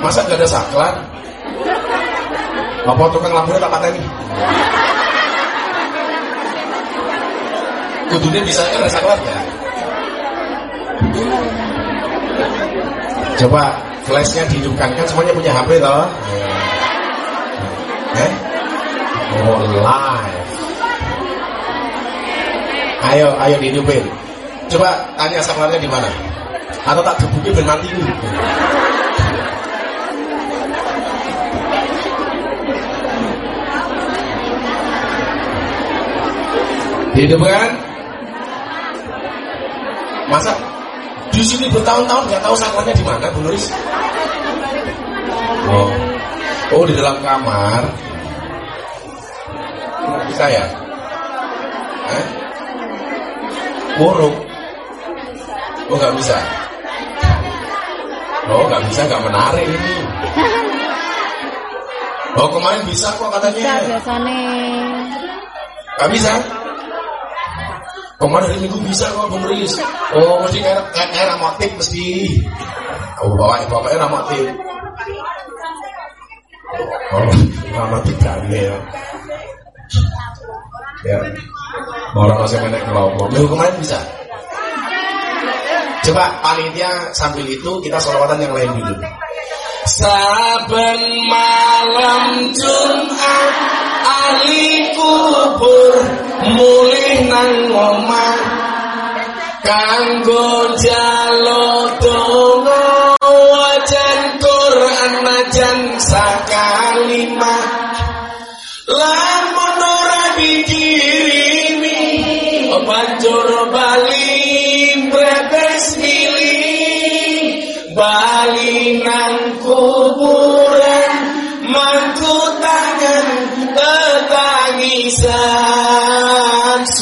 Masa gak ada saklar? Apa tukang lampunya tak pateni? Kudunya bisa ada saklar ya? Coba flashnya dihidupkan kan semuanya punya HP toh? Eh? Oh live. Ayo, ayo dihidupin. Coba tanya saklarnya di mana? Atau tak gebuki ben mati ini? Dihidupkan? Masa di sini bertahun-tahun nggak tahu saklarnya di mana, Bu Nuris? Oh, oh di dalam kamar. Bisa ya? Eh? Buruk. Oh nggak bisa. Oh nggak bisa, nggak menarik ini. Oh kemarin bisa kok Bisa katanya. biasanya. Nggak bisa. Kemarin minggu bisa kok Nuris. Oh mesti kayak kayak ramotif mesti. Oh bawa bapaknya ramotif. Oh ramotif Daniel. Ya. Orang masih menek kelompok. Minggu kemarin bisa. Coba panitia sambil itu kita sholawatan yang lain dulu. Saben malam Jumat ahli kubur mulih nang omah kanggo jaluk donga wajan Quran najan sakalimah lamun ora dikirimi banjur bali bretes milih bali nang kuburan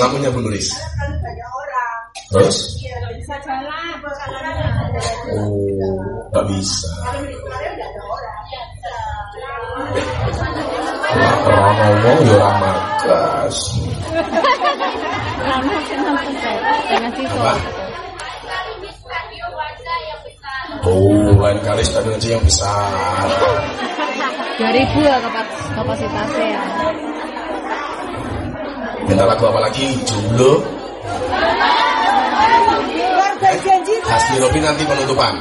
menulis namanya penulis. Terus? Oh, gak bisa Orang. Ngomong ya orang makas? Oh, lain kali stadion aja yang besar. 2000 ya kapas- kapasitasnya. ya. Minta lagu apa lagi? Jomblo. Hasbi Robi nanti penutupan.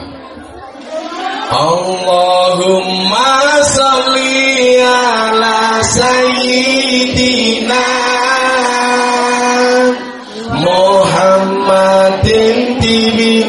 Allahumma salli ala sayyidina Muhammadin tibil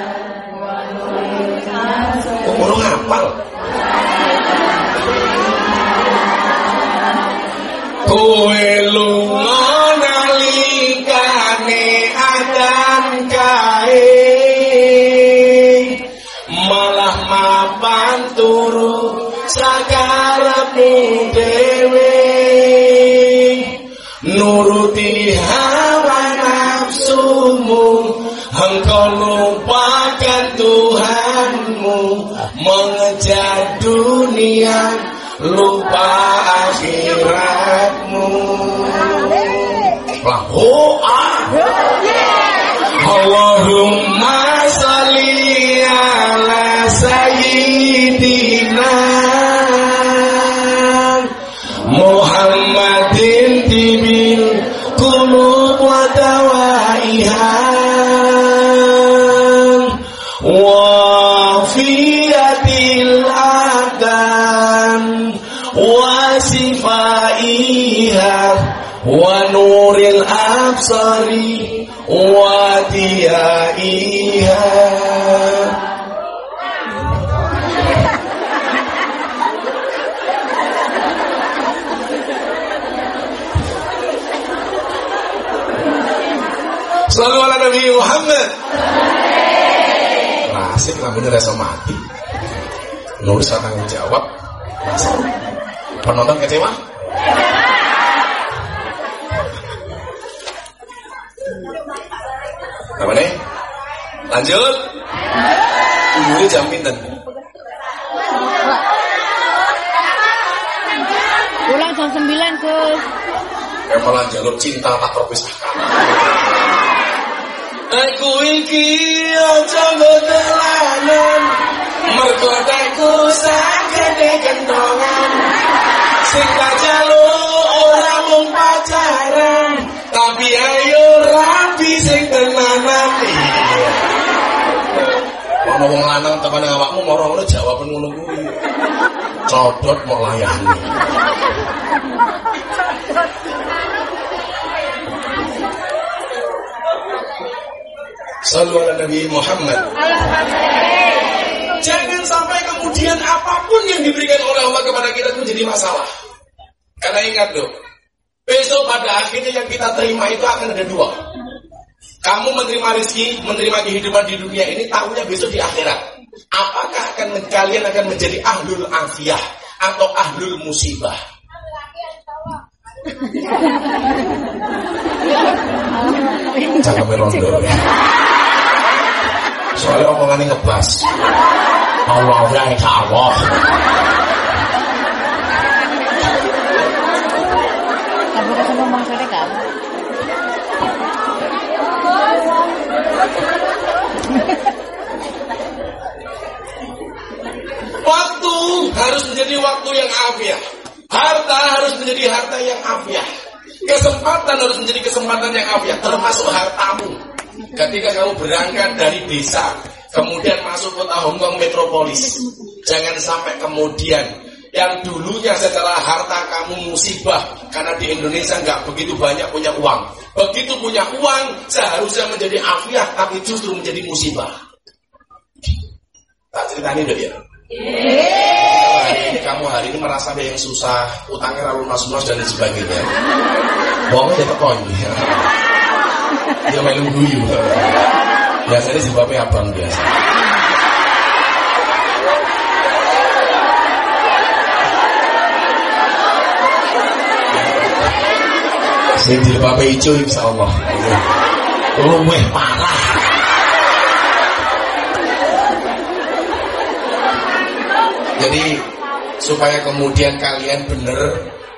kurang ngapal? Kowe absari wa diyaiha Selalu ala Nabi Muhammad. Nasib rambutnya rasa mati. Nulis tanggung jawab. Masa penonton kecewa? Apa nih? Lanjut. Umurnya jam pinten? Pulang jam 9 Gus. Yang malah jalur cinta tak terpisahkan. Aku iki aja ngedelanan Mergo teku sakene kentongan Sing tak jaluk ora mung pacaran Tapi ayo rapi sing tenanan. Ono wong lanang tekan awakmu moro ngono jawaban ngono kuwi. Codot mau layani. Sallu Nabi Muhammad. Jangan sampai kemudian apa pun yang diberikan oleh Allah kepada kita itu menjadi masalah. Karena ingat loh, Besok pada akhirnya yang kita terima itu akan ada dua. Kamu menerima rezeki, menerima kehidupan di dunia ini, tahunya besok di akhirat. Apakah akan kalian akan menjadi ahlul afiyah atau ahlul musibah? Jangan merondo ya. Soalnya omongannya ngebas. Allah ya Allah. Kamu ketemu Mang Sore kan? Waktu harus menjadi waktu yang afiah. Harta harus menjadi harta yang afiah. Kesempatan harus menjadi kesempatan yang afiah, termasuk hartamu. Ketika kamu berangkat dari desa, kemudian masuk kota Hongkong metropolis, jangan sampai kemudian yang dulunya secara harta kamu musibah karena di Indonesia nggak begitu banyak punya uang. Begitu punya uang seharusnya menjadi afiah tapi justru menjadi musibah. Tak ceritanya dulu ya. Kamu hari ini merasa ada yang susah, utangnya lalu mas mas dan sebagainya. Bohong ya tekon. Dia main guyu. Biasanya sebabnya abang biasa. Sing jilbabe ijo insyaallah. Luweh parah. Jadi supaya kemudian kalian benar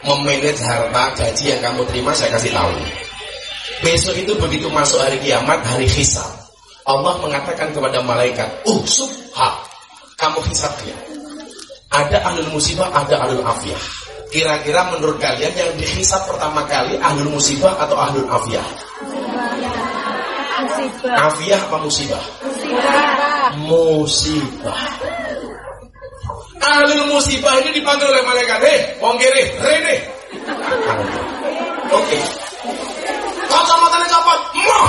memanage harta gaji yang kamu terima saya kasih tahu. Besok itu begitu masuk hari kiamat, hari hisab. Allah mengatakan kepada malaikat, "Uh, subha, kamu hisab dia." Ada ahlul musibah, ada ahlul afiyah. Kira-kira menurut kalian yang dihisab pertama kali ahlul musibah atau ahlul afiyah? Musibah. Afiyah apa musibah? Musibah. Musibah. Ahlul musibah ini dipanggil oleh malaikat, "Hei, wong kiri, rene." Oke. Kacamatanya copot. Mah.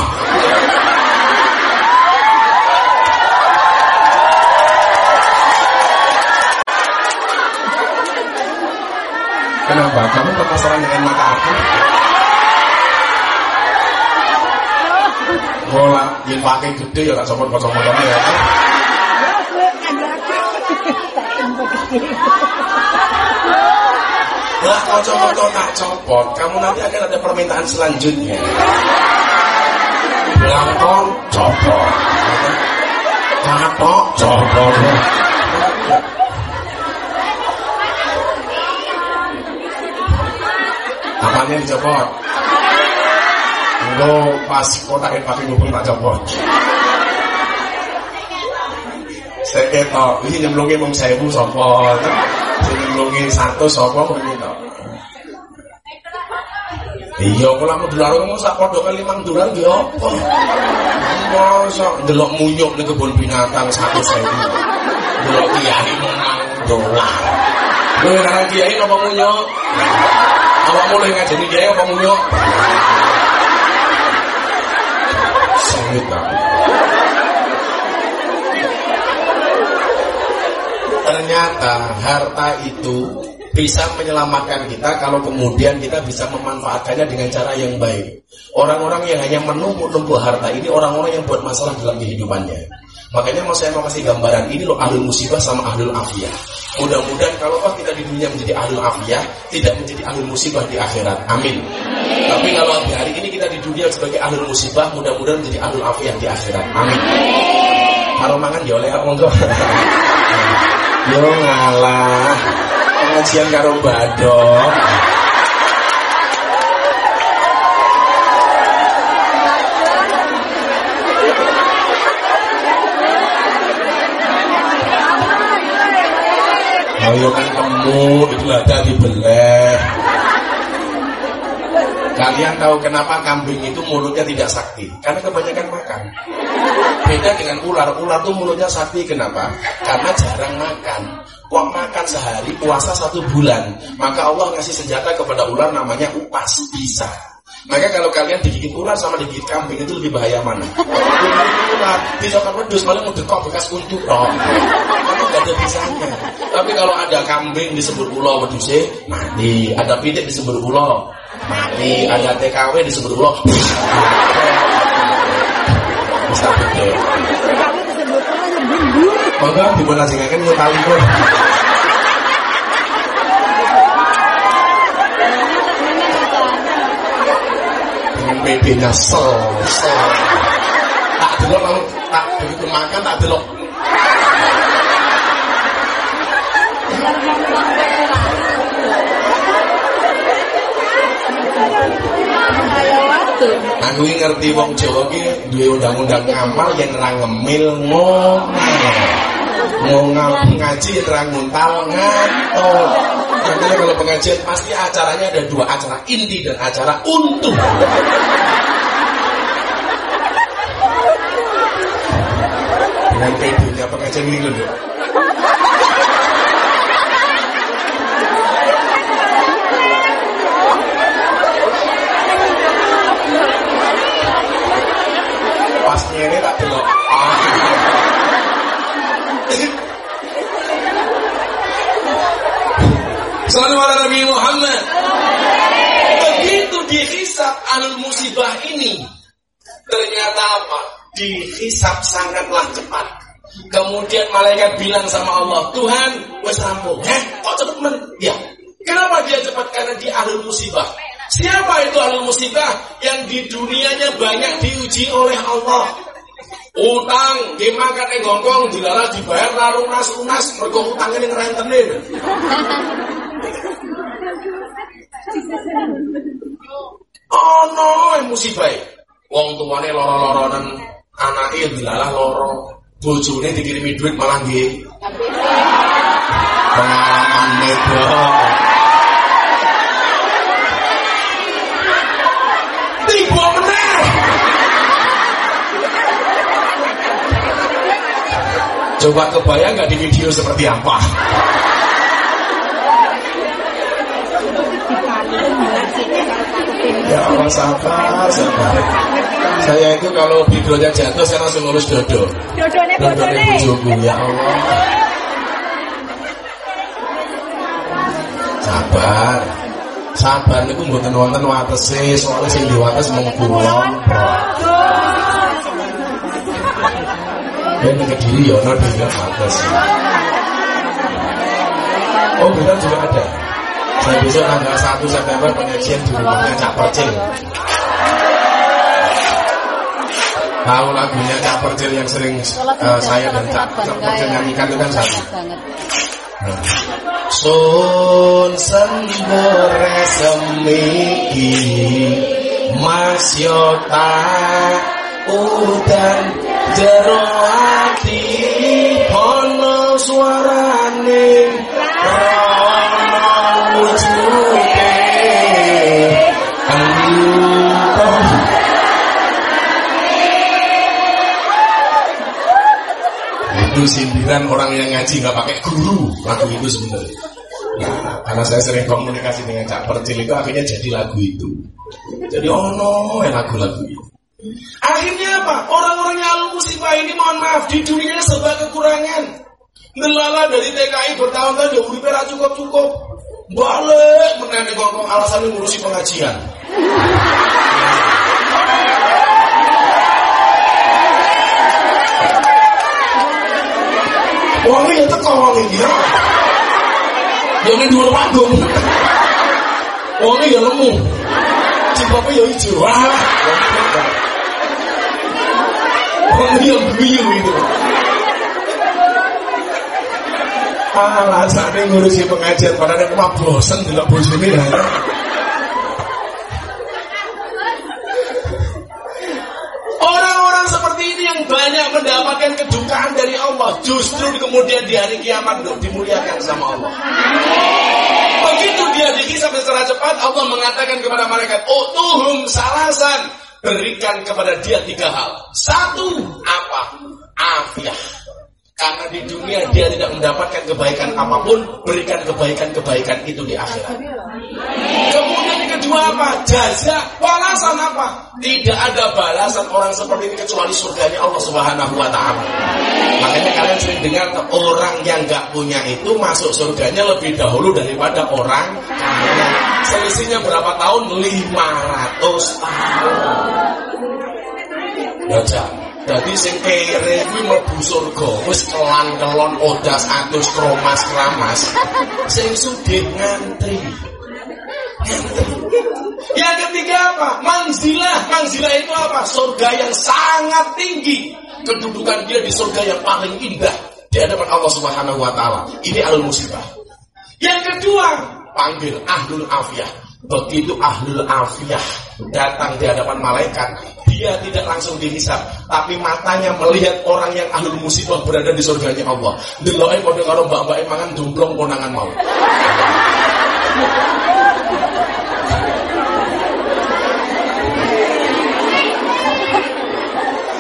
Kenapa? Kamu penasaran dengan mata aku? Bola yang pakai gede ya tak copot copot ya. Lah kocok-kocok tak copot, kamu nanti akan ada permintaan selanjutnya. Belangkon copot. Katok copot. Apanya dicopot? Lo pas kotak pakai ngubung tak copot. Saya ketok, ini nyemplungin mong sewu sopot. Nyemplungin satu sopot ini tok. Iya, kalau kamu dolar kamu sak pondok kali limang dolar ya apa? Masa delok munyuk di kebun binatang satu sewu. Delok kiai menang dolar. Lu yang kiai apa munyuk? Awak mulai ngajeni kiai apa munyuk? Sengit aku. Ternyata harta itu bisa menyelamatkan kita kalau kemudian kita bisa memanfaatkannya dengan cara yang baik. Orang-orang yang hanya menumpuk-numpuk harta ini orang-orang yang buat masalah dalam kehidupannya. Makanya mau saya mau kasih gambaran ini loh ahlul musibah sama ahlul afiyah. Mudah-mudahan kalau oh kita di dunia menjadi ahlul afiyah, tidak menjadi ahlul musibah di akhirat. Amin. Tapi kalau hari ini kita di dunia sebagai ahlul musibah, mudah-mudahan menjadi ahlul afiyah di akhirat. Amin. Karo mangan ya oleh monggo. Yo ngalah. Pengajian karo badok. Ayo kan kamu itu ada dibelah. Kalian tahu kenapa kambing itu mulutnya tidak sakti? Karena kebanyakan makan. Beda dengan ular. Ular tuh mulutnya sakti. Kenapa? Karena jarang makan. Kok makan sehari, puasa satu bulan. Maka Allah ngasih senjata kepada ular namanya upas. Bisa. Maka kalau kalian digigit ular sama digigit kambing itu lebih bahaya mana? ular, disokap wedus malah ngedekok bekas untuk roh. Itu gak ada bisanya. Tapi kalau ada kambing disebut ulo wedusnya, mati. Ada pitik disebut ulo, Mati ada TKW disebut ulo. Bisa betul. Kamu disebut apa ya bumbu? Maka di mana sih kan ngutali pun. Dengan PD-nya sel, sel. Tak delok tak begitu makan tak delok. Kayak ini ngerti wong Jawa ki duwe undang-undang ngamal yang ora ngemil. Ngongal ngaji ora nguntal ngantuk. Makanya kalau pengajian pasti acaranya ada dua acara inti dan acara untung. Dengan PD-nya pengajian ini loh. Pas ngene tak delok. Selalu pada Nabi Muhammad. Begitu dihisap alul musibah ini, ternyata apa? Dihisap sangatlah cepat. Kemudian malaikat bilang sama Allah, Tuhan, wes rampung. Heh, kok cepet men? Ya. Kenapa dia cepat? Karena dia ahlul musibah. Siapa itu ahlul musibah? Yang di dunianya banyak diuji oleh Allah. Utang, dimakan yang gongkong, dilalah dibayar lalu lunas mereka utangnya yang rentenir. Oh no, musibah. Wong tuane loro-loronan, anake dilalah loro. Bojone dikirimi duit malah nggih. Pengalaman medo. Tiba meneh. Coba kebayang nggak di video seperti apa? Ya Allah sabar, sabar. Saya itu kalau videonya jatuh saya langsung ngurus dodo. Dodone bojone. bojoku ya Allah. Sabar. Sabar niku mboten wonten watese, soalnya sing diwates mung kula. Dan ke diri ya ono dhewe wates. Oh, kita juga ada. Saya besok tanggal 1 September pengajian di rumahnya Cak Percil. Tahu lagunya Cak Percil yang sering eh, saya dan Cak, Percil nyanyikan itu kan satu. Sun sembore semiki Mas Yota udan jero sindiran orang yang ngaji nggak pakai guru lagu itu sebenarnya. Nah, karena saya sering komunikasi dengan Cak Percil itu akhirnya jadi lagu itu. Jadi oh no lagu-lagu itu. Akhirnya apa? Orang-orang yang alumni musibah ini mohon maaf di dunia serba kekurangan. Ngelala dari TKI bertahun-tahun ya ra cukup-cukup. Balik menene kok alasannya ngurusi pengajian Wong ya teko wong iki. Ya ning dhuwur panggung. Wong ya lemu. Cipoke ya ijo. Wah. Wong ya guyu itu. Alasannya ngurusi pengajian pada nek mah bosen delok bojone ya. Orang-orang seperti ini yang banyak mendapatkan kedukaan dari Allah Justru kemudian di hari kiamat untuk dimuliakan sama Allah. Begitu dia dihisap secara cepat Allah mengatakan kepada mereka Utuhum salasan. Berikan kepada dia tiga hal. Satu Apa? Afiah karena di dunia dia tidak mendapatkan kebaikan apa pun, berikan kebaikan-kebaikan itu di akhirat. Kemudian yang kedua apa? Jaza. Balasan apa? Tidak ada balasan orang seperti ini kecuali surganya Allah Subhanahu wa taala. Makanya kalian sering dengar orang yang nggak punya itu masuk surganya lebih dahulu daripada orang kaya. Selisihnya berapa tahun? 500 tahun. Cak. Jadi sing kere kuwi mlebu surga wis kelan-kelon odas atus kromas kramas. Sing sugih ngantri. Yang ketiga apa? Manzilah. Manzilah itu apa? Surga yang sangat tinggi. Kedudukan dia di surga yang paling indah di hadapan Allah Subhanahu wa taala. Ini alul musibah. Yang kedua, panggil ahlul afiyah. Begitu ahlul afiyah datang di hadapan malaikat, dia tidak langsung dihisap, tapi matanya melihat orang yang ahlul musibah berada di surganya Allah. Deloke kode karo mbak-mbak mangan dumplong konangan mau.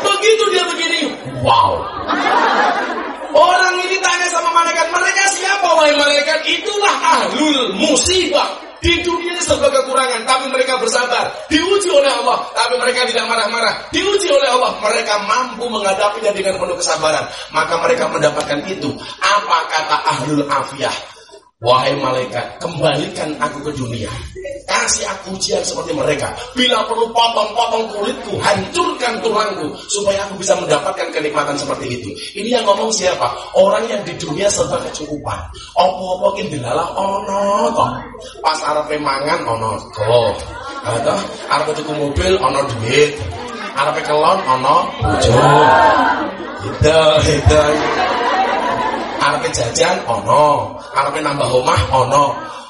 Begitu dia begini, wow. Orang ini tanya sama malaikat, mereka siapa wahai malaikat? Itulah ahlul musibah. Serba kekurangan, tapi mereka bersabar. Diuji oleh Allah, tapi mereka tidak marah-marah. Diuji oleh Allah, mereka mampu menghadapinya dengan penuh kesabaran. Maka mereka mendapatkan itu. Apa kata ahlul afiyah? Wahai malaikat, kembalikan aku ke dunia. Kasih aku ujian seperti mereka. Bila perlu potong-potong kulitku, hancurkan tulangku. Supaya aku bisa mendapatkan kenikmatan seperti itu. Ini yang ngomong siapa? Orang yang di dunia serba kecukupan. Opo-opo kin dilalah ono toh. Pas arepe mangan ono go. Atau arepe tuku mobil ono duit. Arepe kelon ono bojo. Itu, itu. Arepe jajan ono, arepe nambah omah ono.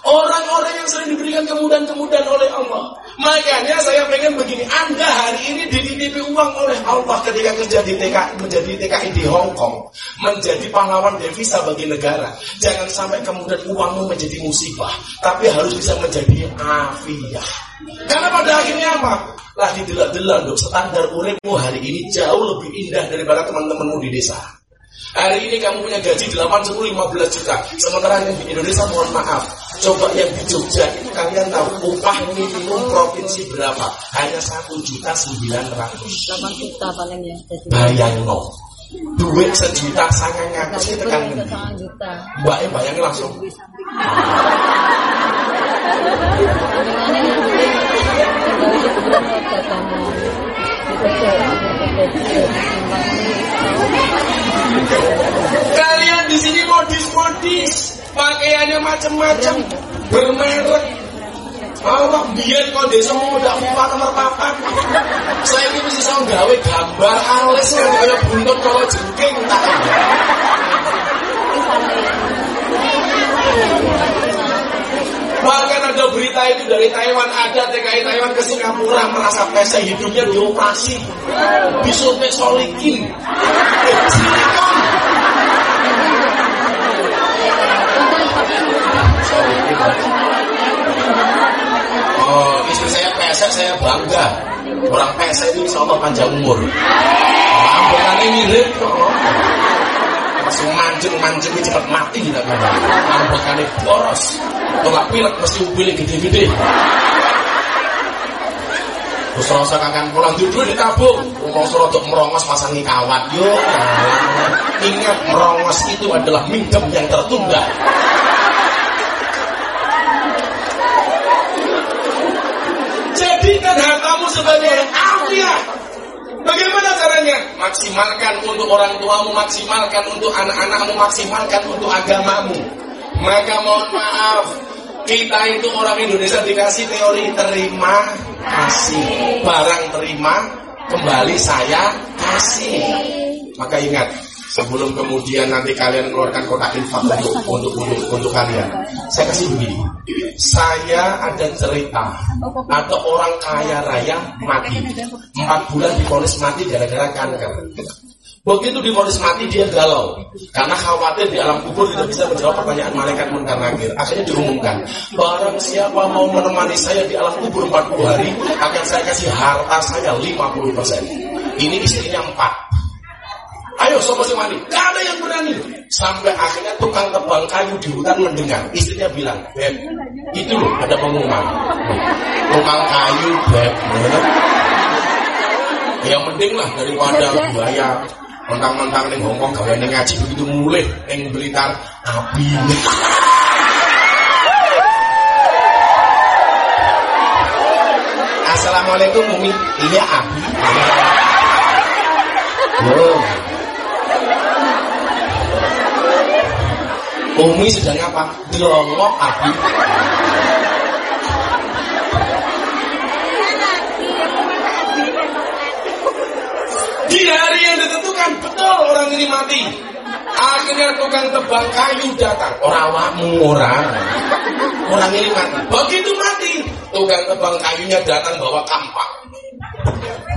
Orang-orang yang sering diberikan kemudahan-kemudahan oleh Allah. Makanya saya pengen begini, Anda hari ini dititipi uang oleh Allah ketika kerja di TKI, menjadi TKI di Hong Kong, menjadi pahlawan devisa bagi negara. Jangan sampai kemudian uangmu menjadi musibah, tapi harus bisa menjadi afiah. Karena pada akhirnya apa? Lah didelak-delak dok, standar uripmu hari ini jauh lebih indah daripada teman-temanmu di desa. Hari ini kamu punya gaji 8, 10, 15 juta. Sementara yang di Indonesia mohon maaf. Coba yang di Jogja itu kalian tahu upah minimum provinsi berapa? Hanya 1 juta 900. 8 juta paling ya. Bayang no. Duit sejuta sangat ngaku sih tekan ngendi. juta. Mbak e bayangin langsung. Kalian di sini modis-modis, pakaiannya macam-macam, bermerek. Allah biar kau desa mau udah empat nomor papat. Saya ini mesti sama gawe gambar alis yang kayak buntut kalau jengking. Bahkan ada berita itu dari Taiwan ada TKI Taiwan ke Singapura merasa pesek hidupnya dioperasi disuntik solikin Oh, istri saya pesek, saya bangga. Orang pesek itu insya Allah panjang umur. Ambekannya mirip. Oh. Langsung mancing-mancing cepat mati tidak kan. Ambekannya boros. Tolak pilek mesti upilnya gede-gede. Terus rasa kakak pulang duduk ditabung. Suruh untuk merongos pasangi kawat. Yuk, ingat merongos itu adalah minjem yang tertunda. Jadikan hartamu sebagai afiah. Maksimalkan untuk orang tuamu, maksimalkan untuk anak-anakmu, maksimalkan untuk agamamu. Maka mohon maaf, kita itu orang Indonesia dikasih teori terima kasih. Barang terima, kembali saya kasih. Maka ingat, sebelum kemudian nanti kalian keluarkan kotak infak untuk, untuk, untuk, untuk kalian. Saya kasih begini. Saya ada cerita atau orang kaya raya mati. Empat bulan diponis mati gara-gara kanker. Begitu difonis mati dia galau karena khawatir di alam kubur tidak bisa menjawab pertanyaan malaikat munkar nakir. Akhirnya diumumkan, barang siapa mau menemani saya di alam kubur 40 hari akan saya kasih harta saya 50%. Ini istrinya empat. Ayo sopo sing mandi. Gak ada yang berani. Sampai akhirnya tukang tebang kayu di hutan mendengar. Istrinya bilang, Beb, itu loh ada pengumuman. Tukang kayu, Beb. Ya penting lah daripada buaya mentang-mentang ning Hongkong gawe ning ngaji begitu mulih ning Blitar api. Assalamualaikum Umi. Iya Abi. Yo. Umi sedang apa? Delongok Abi. Di hari yang ditentukan betul orang ini mati. Akhirnya tukang tebang kayu datang. Orang wakmu orang. Orang ini mati. Begitu mati, tukang tebang kayunya datang bawa kampak.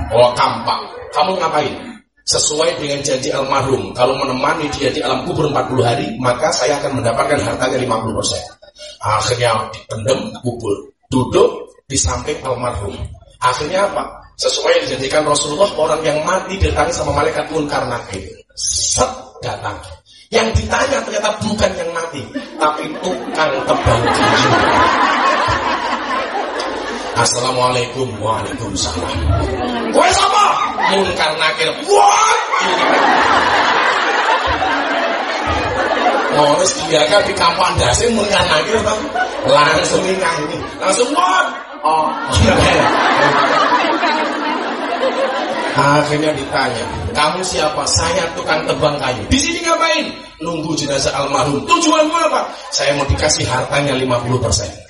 Bawa kampak. Kamu ngapain? Sesuai dengan janji almarhum, kalau menemani dia di alam kubur 40 hari, maka saya akan mendapatkan hartanya 50%. Akhirnya dipendem kubur, duduk di samping almarhum. Akhirnya apa? Sesuai yang dijanjikan Rasulullah, orang yang mati didatangi sama malaikat munkar nakir. Set datang. Yang ditanya ternyata bukan yang mati, tapi tukang kayu. Assalamualaikum Waalaikumsalam Kowe sapa? Munkar nakir What? Terus dia kan di kampan dasi munkar nakir kan Langsung ini Langsung what? Oh Akhirnya ditanya, kamu siapa? Saya tukang tebang kayu. Di sini ngapain? Nunggu jenazah almarhum. Tujuanmu apa? Saya mau dikasih hartanya 50%.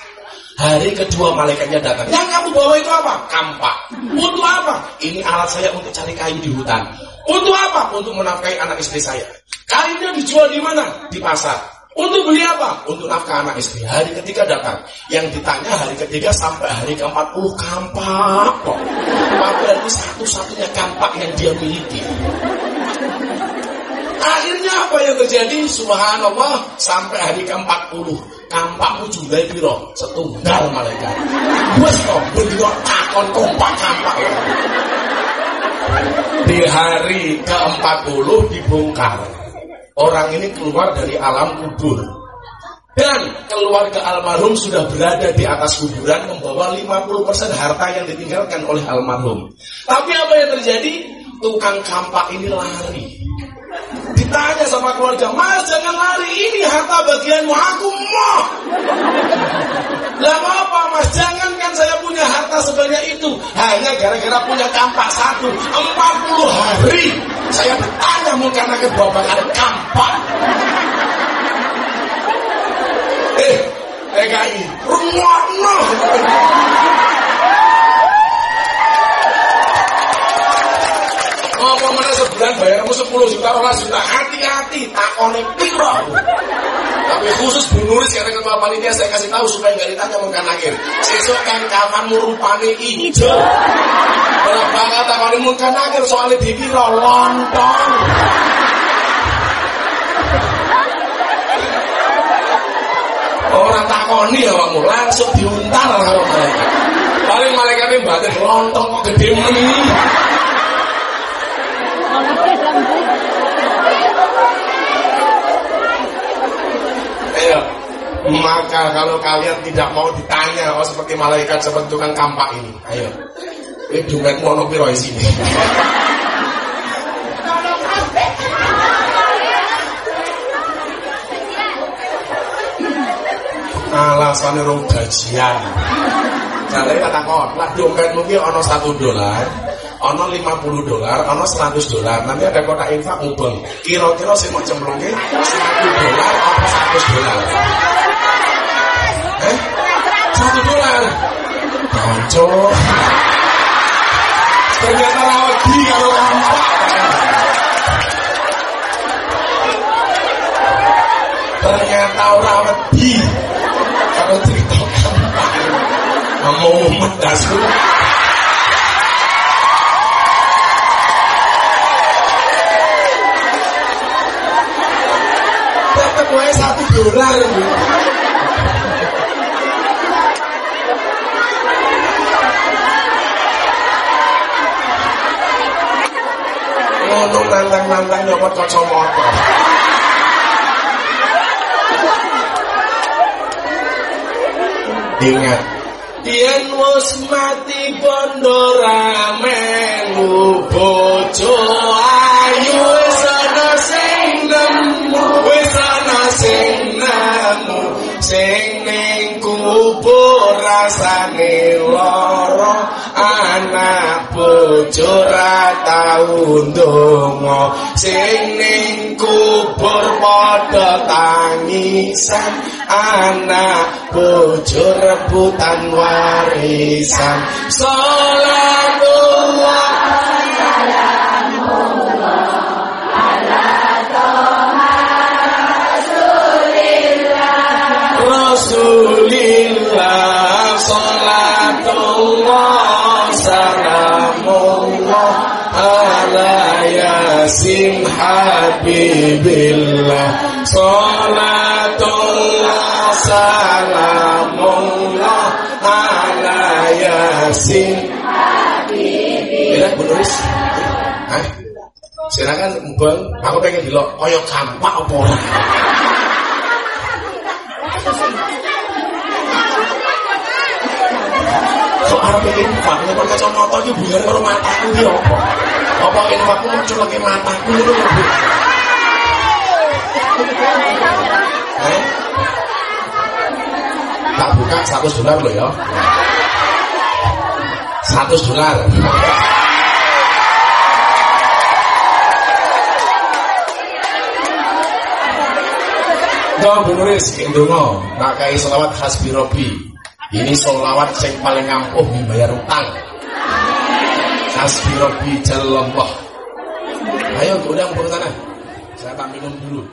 Hari kedua malaikatnya datang. Yang kamu bawa itu apa? Kampak. Untuk apa? Ini alat saya untuk cari kayu di hutan. Untuk apa? Untuk menafkahi anak istri saya. Kayunya dijual di mana? Di pasar. Untuk beli apa? Untuk nafkah anak istri. Hari ketiga datang. Yang ditanya hari ketiga sampai hari ke-40 kampak kok. Berarti satu-satunya kampak yang dia miliki. Akhirnya apa yang terjadi? Subhanallah sampai hari ke-40 kampakmu jumlah piro? Setunggal malaikat. Wes kok bendino takon kompak kampak. Di hari ke-40 dibongkar. Orang ini keluar dari alam kubur. Dan keluarga almarhum sudah berada di atas kuburan membawa 50% harta yang ditinggalkan oleh almarhum. Tapi apa yang terjadi? Tukang kampak ini lari. Ditanya sama keluarga, Mas jangan lari, ini harta bagianmu, aku mau. Lah apa mas, jangan kan saya punya harta sebanyak itu. Hanya gara-gara punya kampak satu, 40 hari. Saya bertanya mau karena kebabakar kampak. Eh, TKI, rumah Apa mana sebulan bayarmu 10 juta, orang juta, hati-hati, takone piro. Tapi khusus Bu Nuris karena ketua panitia saya kasih tahu supaya nggak ditanya mungkin akhir. Sesuk kan kafanmu rupane ijo. Berapa kata kalau mungkin akhir soalnya dikira lontong. Orang takoni ya kamu langsung diuntar kalau malaikat. Paling malaikatnya batin lontong kok gede meni. Ayo. Maka kalau kalian tidak mau ditanya oh seperti malaikat seperti tukang kampak ini, ayo. Ini dungan mono piro sini. Alasannya rong gajian. Jadi kata kau, lah dompet mungkin ono satu dolar, ono 50 dolar, ono 100 dolar. Nanti ada kotak infak ngubeng. Kira-kira sih mau cemplungin 1 dolar atau 100 dolar. Eh? 1 dolar. Konco. Ternyata lagi kalau kampak. Ternyata orang lebih kalau cerita kampak. Mau medasku. Dolar. Ngono nantang-nantang nyopot kacamata. Ingat, yen wis mati bondo ramenu bojo ayu rasane lara bojo ra tau ndonga. Sing ning kubur padha tangisan anak bojo rebutan warisan. Salatullah Habibillah Salatullah Salamullah Ala Yasin Habibillah Menulis Hah? Silakan Bang, aku pengen dilo koyo kampak apa ora? Kok arep pengen pak nek kacamata iki hubungan karo mataku iki apa? Apa infakku muncul lagi mataku Bu? Eh? Tak buka 100 dolar loh ya. 100 dolar. Dong, Bu Nuris, ndonga, nak kai selawat hasbi robi. Ini selawat sing paling ampuh membayar utang. Hasbi robi jalallah. Ayo, udah mumpung sana. Saya tak minum dulu.